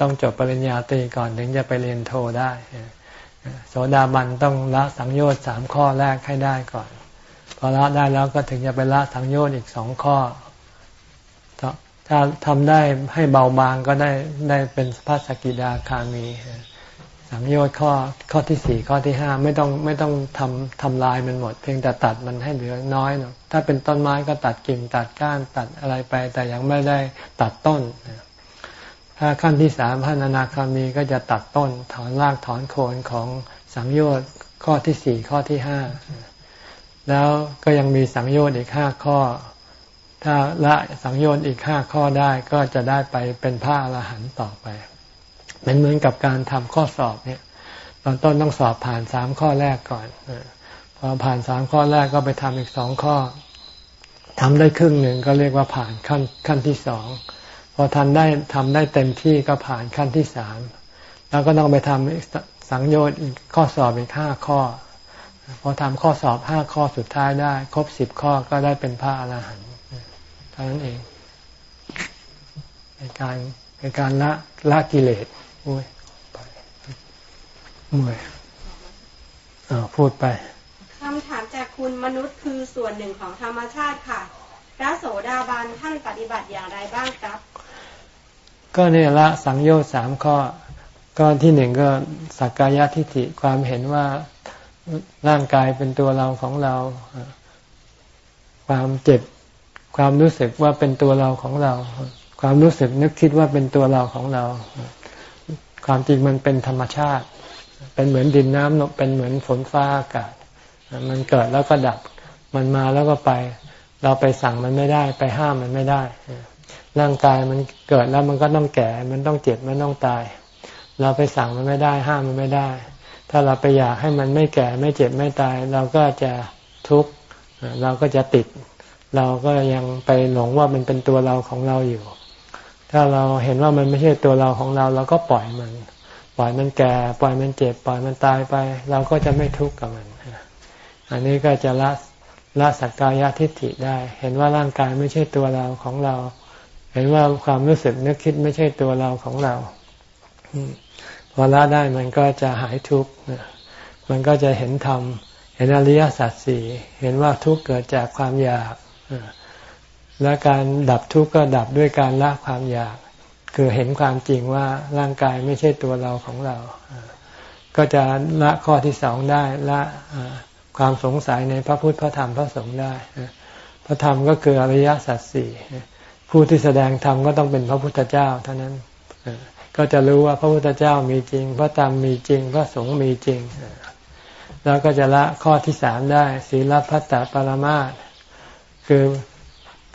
ต้องจบปริญญาตรีก่อนถึงจะไปเรียนโทได้ โสดาบันต้องละสังโยชน์สามข้อแรกให้ได้ก่อน พอละได้แล้วก็ถึงจะไปละสังโยชน์อีกสองข้อ ถ้าทำได้ให้เบาบางก็ได้ได้เป็นพระสกิดาคามี สังโยชน์ข้อข้อที่สี่ข้อที่ห้าไม่ต้องไม่ต้องทำทำลายมันหมด เพียงแต่ตัดมันให้เหลือน้อยหน่อยถ้าเป็นต้นไม้ก็ตัดกิ่งตัดก้านตัดอะไรไป แต่ยังไม่ได้ตัดต้น ถ้าขั้นที่สามพระนานาคามีก็จะตัดต้นถอนรากถอนโคนของสังโยชน์ข้อที่สี่ข้อที่ห้าแล้วก็ยังมีสังโยชน์อีกห้าข้อ ถ้าละสังโยชน์อีกห้าข้อได้ก็จะได้ไปเป็นพระอรหันต์ต่อไปเป็นเหมือนกับการทำข้อสอบเนี่ย ตอนต้นต้องสอบผ่านสามข้อแรกก่อนพอผ่านสามข้อแรกก็ไปทำอีกสองข้อทำได้ครึ่งหนึ่งก็เรียกว่าผ่านขั้นขั้นที่สอง พอทันได้ทำได้เต็มที่ก็ผ่านขั้นที่สามแล้วก็ต้องไปทำสังโยชน์อีกข้อสอบอีกห้าข้อ พอทำข้อสอบห้าข้อสุดท้ายได้ ครบสิบข้อก็ได้เป็นพระอรหันต์เท่านั้นเองในการในการละละกิเลสอุ้ยไปมวยอ่าพูดไปคำถามจากคุณมนุษย์คือส่วนหนึ่งของธรรมชาติค่ะ พระโสดาบันท่านปฏิบัติอย่างไรบ้างครับ ก็เนี่ยละสังโยชน์สามข้อ ก็ที่หนึ่งก็สักกายทิฏฐิความเห็นว่าร่างกายเป็นตัวเราของเรา ความเจ็บ ความรู้สึกว่าเป็นตัวเราของเรา ความรู้สึกนึกคิดว่าเป็นตัวเราของเรา ความจริงมันเป็นธรรมชาติ เป็นเหมือนดินน้ำเป็นเหมือนฝนฟ้าอากาศ มันเกิดแล้วก็ดับ มันมาแล้วก็ไป เราไปสั่งมันไม่ได้ ไปห้ามมันไม่ได้ ร่างกายมันเกิดแล้วมันก็ต้องแก่ มันต้องเจ็บ มันต้องตาย เราไปสั่งมันไม่ได้ ห้ามมันไม่ได้ ถ้าเราไปอยากให้มันไม่แก่ไม่เจ็บไม่ตาย เราก็จะทุกข์เราก็จะติด เราก็ยังไปหลงว่ามันเป็นตัวเราของเราอยู่ ถ้าเราเห็นว่ามันไม่ใช่ตัวเราของเรา เราก็ปล่อยมัน ปล่อยมันแก่ ปล่อยมันเจ็บ ปล่อยมันตายไป เราก็จะไม่ทุกข์กับมัน อันนี้ก็จะละละสักกายทิฏฐิได้ เห็นว่าร่างกายไม่ใช่ตัวเราของเรา เห็นว่าความรู้สึกนึกคิดไม่ใช่ตัวเราของเราพอละได้มันก็จะหายทุกข์มันก็จะเห็นธรรมเห็นอริยสัจสี่เห็นว่าทุกข์เกิดจากความอยากและการดับทุกข์ก็ดับด้วยการละความอยาก คือเห็นความจริงว่าร่างกายไม่ใช่ตัวเราของเรา ก็จะละข้อที่สองได้ละความสงสัยในพระพุทธพระธรรมพระสงฆ์ได้พระธรรมก็คืออริยสัจสี่ ผู้ที่แสดงธรรมก็ต้องเป็นพระพุทธเจ้าเท่านั้นก็จะรู้ว่าพระพุทธเจ้ามีจริง พระธรรมมีจริง พระสงฆ์มีจริง แล้วก็จะละข้อที่สามได้ศีลพัตตปรมาตคือ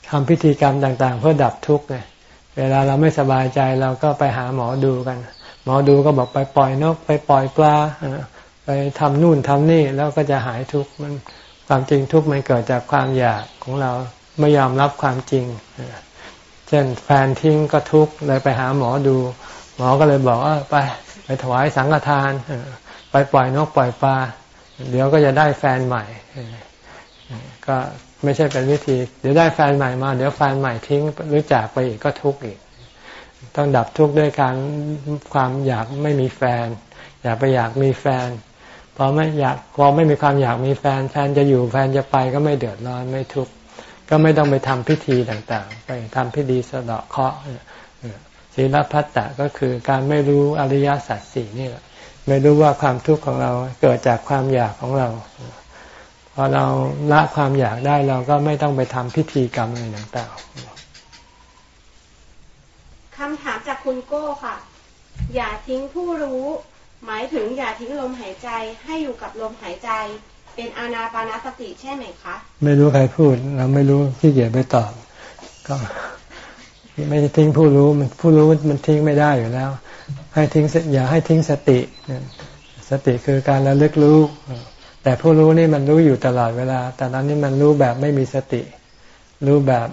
ทำพิธีกรรมต่างๆ เพื่อดับทุกข์เนี่ยเวลาเราไม่สบายใจเราก็ไปหาหมอดูกัน หมอดูก็บอกไปปล่อยนก ไปปล่อยปลาไปทำนู่นทำนี่แล้วก็จะหายทุกข์มันความจริงทุกข์มันเกิดจากความอยากของเราไม่ยอมรับความจริง เช่นแฟนทิ้งก็ทุกข์เลยไปหาหมอดู หมอก็เลยบอกว่าไปไปถวายสังฆทาน ไปปล่อยนกปล่อยปลาเดี๋ยวก็จะได้แฟนใหม่ ก็ไม่ใช่เป็นวิธี เดี๋ยวได้แฟนใหม่มา เดี๋ยวแฟนใหม่ทิ้งหรือจากไปอีกก็ทุกข์อีก ต้องดับทุกข์ด้วยการความอยากไม่มีแฟน อยากไปอยากมีแฟนพอไม่อยากพอไม่มีความอยากมีแฟน แฟนจะอยู่แฟนจะไปก็ไม่เดือดร้อนไม่ทุกข์ ก็ไม่ต้องไปทำพิธีต่างๆ ไปทำพิธีสะเดาะเคราะห์ศีลพัตตะก็คือการไม่รู้อริยสัจสี่นี่แหละไม่รู้ว่าความทุกข์ของเราเกิดจากความอยากของเราพอเราละความอยากได้เราก็ไม่ต้องไปทำพิธีกรรมอะไรต่างๆคำถามจากคุณโก้ค่ะ อย่าทิ้งผู้รู้ หมายถึงอย่าทิ้งลมหายใจให้อยู่กับลมหายใจ เป็นอานาปานาสติใช่ไหมคะ ไม่รู้ใครพูด เราไม่รู้ที่เกียจไปตอบ ก็ไม่ทิ้งผู้รู้มันผู้รู้มันทิ้งไม่ได้อยู่แล้ว ให้ทิ้งอย่าให้ทิ้งสติ สติคือการระลึกรู้ แต่ผู้รู้นี่มันรู้อยู่ตลอดเวลา แต่ตอนนี้มันรู้แบบไม่มีสติ รู้แบบ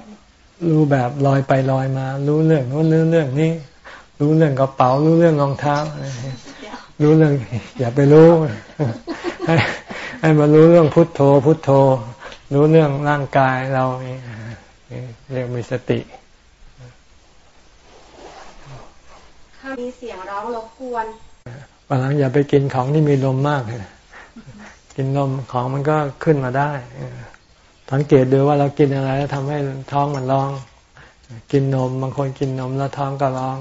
รู้แบบลอยไปลอยมา รู้เรื่องโน้นเรื่องนี้ รู้เรื่องกระเป๋า รู้เรื่องรองเท้า รู้เรื่อง อย่าไปรู้ ให้ให้มารู้เรื่องพุทโธ พุทโธ รู้เรื่องร่างกายเราเรียกมีสติมีเสียงร้องรบกวนวันหลังอย่าไปกินของที่มีลมมากเลยกินลมของมันก็ขึ้นมาได้สังเกตดูว่าเรากินอะไรแล้วทำให้ท้องมันร้อง กินนมบางคนกินนมแล้วท้องก็ร้อง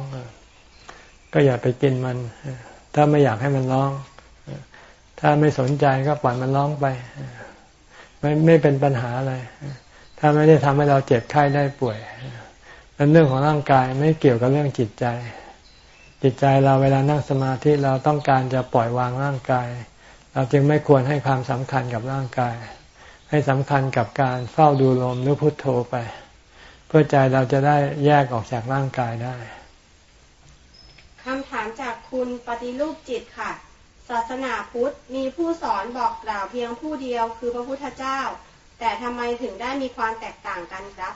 ก็อย่าไปกินมัน ถ้าไม่อยากให้มันร้อง ถ้าไม่สนใจก็ปล่อยมันร้องไป ไม่ไม่เป็นปัญหาอะไร ถ้าไม่ได้ทำให้เราเจ็บไข้ได้ป่วยเป็นเรื่องของร่างกายไม่เกี่ยวกับเรื่องจิตใจ จิตใจเราเวลานั่งสมาธิเราต้องการจะปล่อยวางร่างกาย เราจึงไม่ควรให้ความสำคัญกับร่างกาย ให้สำคัญกับการเฝ้าดูลมหรือพุโทโธไป เพื่อใจเราจะได้แยกออกจากร่างกายได้คำถามจากคุณปฏิรูปจิตค่ะ ศาสนาพุทธมีผู้สอนบอกกล่าวเพียงผู้เดียวคือพระพุทธเจ้า แต่ทำไมถึงได้มีความแตกต่างกันครับ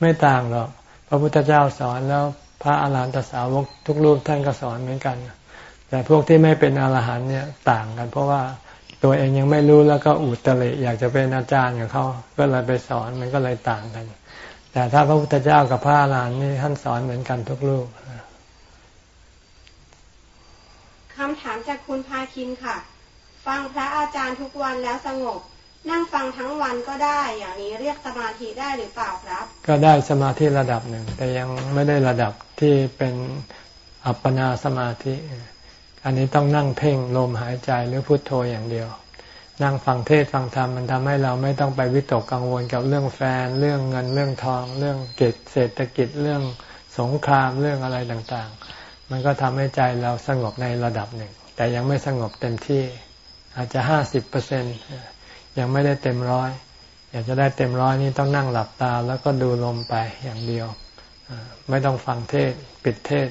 ไม่ต่างหรอกพระพุทธเจ้าสอนแล้วพระอาหารหันตสาวกทุกรูปท่านก็สอนเหมือนกัน แต่พวกที่ไม่เป็นอรหันต์เนี่ยต่างกัน เพราะว่าตัวเองยังไม่รู้แล้วก็อุตริอยากจะเป็นอาจารย์กับเขาก็เลยไปสอนมันก็เลยต่างกัน แต่ถ้าพระพุทธเจ้ากับพระอรหันต์นี่ท่านสอนเหมือนกันทุกรูปคำถามจากคุณพาคินค่ะ ฟังพระอาจารย์ทุกวันแล้วสงบ นั่งฟังทั้งวันก็ได้ อย่างนี้เรียกสมาธิได้หรือเปล่าครับ ก็ได้สมาธิระดับหนึ่ง แต่ยังไม่ได้ระดับที่เป็นอัปปนาสมาธิ อันนี้ต้องนั่งเพ่งลมหายใจหรือพุทโธอย่างเดียว นั่งฟังเทศฟังธรรมมันทำให้เราไม่ต้องไปวิตกกังวลกับเรื่องแฟน เรื่องเงินเรื่องทอง เรื่องเกตเศรษฐกิจเรื่องสงครามเรื่องอะไรต่างๆ มันก็ทำให้ใจเราสงบในระดับหนึ่ง แต่ยังไม่สงบเต็มที่ อาจจะห้าสิบเปอร์เซ็นยังไม่ได้เต็มร้อย อยากจะได้เต็มร้อยนี่ต้องนั่งหลับตาแล้วก็ดูลมไปอย่างเดียว ไม่ต้องฟังเทศปิดเทศ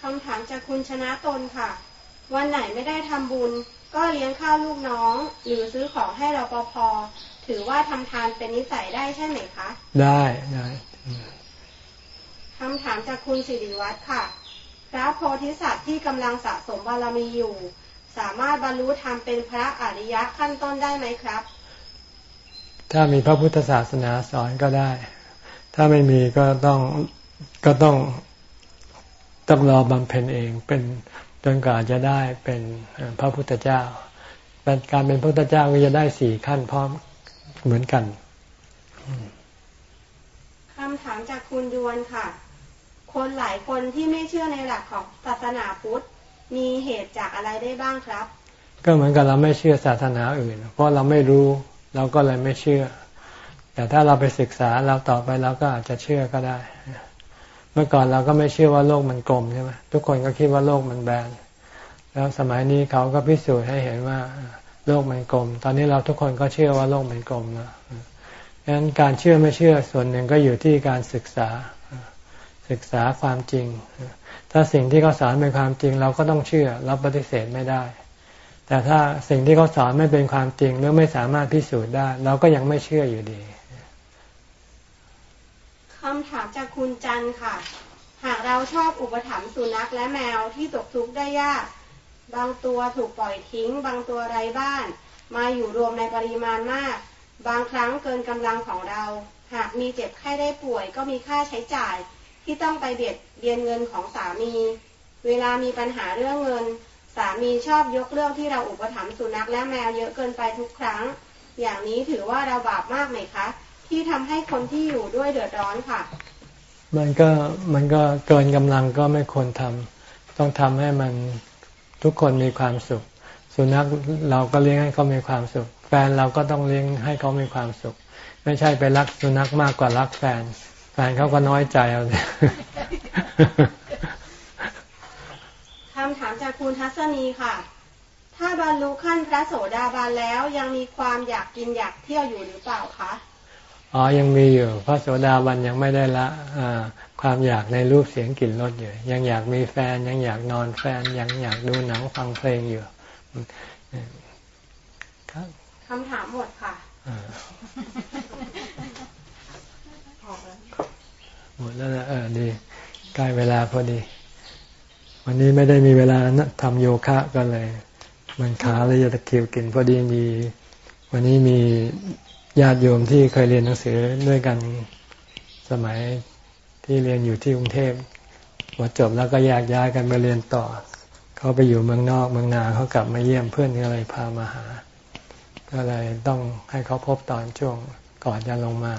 คำถามจากคุณชนะตนค่ะ วันไหนไม่ได้ทำบุญ ก็เลี้ยงข้าวลูกน้อง หรือซื้อของให้เราปภถือว่าทำทานเป็นนิสัยได้ใช่ไหมคะ ได้ได้ คำถามจากคุณสิริวัตรค่ะ พระโพธิสัตว์ที่กำลังสะสมบารมีอยู่ สามารถบรรลุธรรมเป็นพระอริยะขั้นต้นได้ไหมครับ ถ้ามีพระพุทธศาสนาสอนก็ได้ ถ้าไม่มีก็ต้องก็ต้องต้องรอบำเพ็ญเองเป็นจนกว่าจะได้เป็นพระพุทธเจ้าเป็นการเป็นพระพุทธเจ้าก็จะได้สี่ขั้นพร้อมเหมือนกันคำถามจากคุณยวนค่ะ คนหลายคนที่ไม่เชื่อในหลักของศาสนาพุทธมีเหตุจากอะไรได้บ้างครับ ก็เหมือนกับเราไม่เชื่อศาสนาอื่น เพราะเราไม่รู้เราก็เลยไม่เชื่อ แต่ถ้าเราไปศึกษาเราต่อไปเราก็อาจจะเชื่อก็ได้ เมื่อก่อนเราก็ไม่เชื่อว่าโลกมันกลมใช่ไหมทุกคนก็คิดว่าโลกมันแบนแล้วสมัยนี้เขาก็พิสูจน์ให้เห็นว่าโลกมันกลม ตอนนี้เราทุกคนก็เชื่อว่าโลกมันกลมนะดังนั้นการเชื่อไม่เชื่อส่วนหนึ่งก็อยู่ที่การศึกษา ศึกษาความจริง ถ้าสิ่งที่เขาสอนเป็นความจริง เราก็ต้องเชื่อเราปฏิเสธไม่ได้ แต่ถ้าสิ่งที่เขาสอนไม่เป็นความจริงหรือไม่สามารถพิสูจน์ได้ เราก็ยังไม่เชื่ออยู่ดีคำถามจากคุณจันค่ะ หากเราชอบอุปถัมภ์สุนัขและแมวที่ตกทุกข์ได้ยาก บางตัวถูกปล่อยทิ้ง บางตัวไร้บ้าน มาอยู่รวมในปริมาณมาก บางครั้งเกินกำลังของเรา หากมีเจ็บไข้ได้ป่วยก็มีค่าใช้จ่าย ที่ต้องไปเบียดเบียนเงินของสามี เวลามีปัญหาเรื่องเงิน สามีชอบยกเรื่องที่เราอุปถัมภ์สุนัขและแมวเยอะเกินไปทุกครั้ง อย่างนี้ถือว่าเราบาปมากไหมคะ ที่ทำให้คนที่อยู่ด้วยเดือดร้อนค่ะ มันก็มันก็เกินกำลังก็ไม่ควรทำต้องทำให้มันทุกคนมีความสุข สุนัขเราก็เลี้ยงให้เขามีความสุข แฟนเราก็ต้องเลี้ยงให้เขามีความสุข ไม่ใช่ไปรักสุนัขมากกว่ารักแฟน แฟนเขาก็น้อยใจเอาเลยคำถามจากคุณทัศนีค่ะ ถ้าบรรลุขั้นพระโสดาบันแล้วยังมีความอยากกินอยากเที่ยวอยู่หรือเปล่าคะอ๋อยังมีอยู่ พระโสดาบันยังไม่ได้ละความอยากในรูปเสียงกลิ่นรสอยู่ ยังอยากมีแฟนยังอยากนอนแฟน ยังอยากดูหนังฟังเพลงอยู่คำถามหมดค่ะ หมดแล้วนะเออดีใกล้เวลาพอดี วันนี้ไม่ได้มีเวลาทำโยคะกันเลย มันขาเลยจะตะคิวกินพอดีมี วันนี้มีญาติโยมที่เคยเรียนหนังสือด้วยกันสมัยที่เรียนอยู่ที่กรุงเทพพอจบแล้วก็แยกย้ายกันไปเรียนต่อ เขาไปอยู่เมืองนอกเมืองนาเขากลับมาเยี่ยมเพื่อนก็เลยพามาหา ก็เลยต้องให้เขาพบตอนช่วงก่อนจะลงมา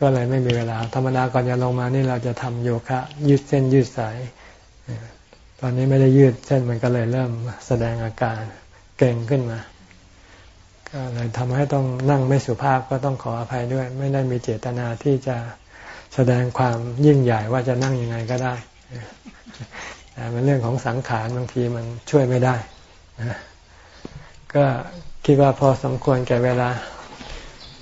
ก็เลยไม่มีเวลา ธรรมดาก่อนจะลงมานี่เราจะทำโยคะ ยืดเส้นยืดสายตอนนี้ไม่ได้ยืดเส้นมันก็เลยเริ่มแสดงอาการเก่งขึ้นมา ก็เลยทำให้ต้องนั่งไม่สุภาพก็ต้องขออภัยด้วย ไม่ได้มีเจตนาที่จะแสดงความยิ่งใหญ่ว่าจะนั่งยังไงก็ได้แต่เป็นเรื่องของสังขารบางทีมันช่วยไม่ได้ก็คิดว่าพอสมควรแก่เวลา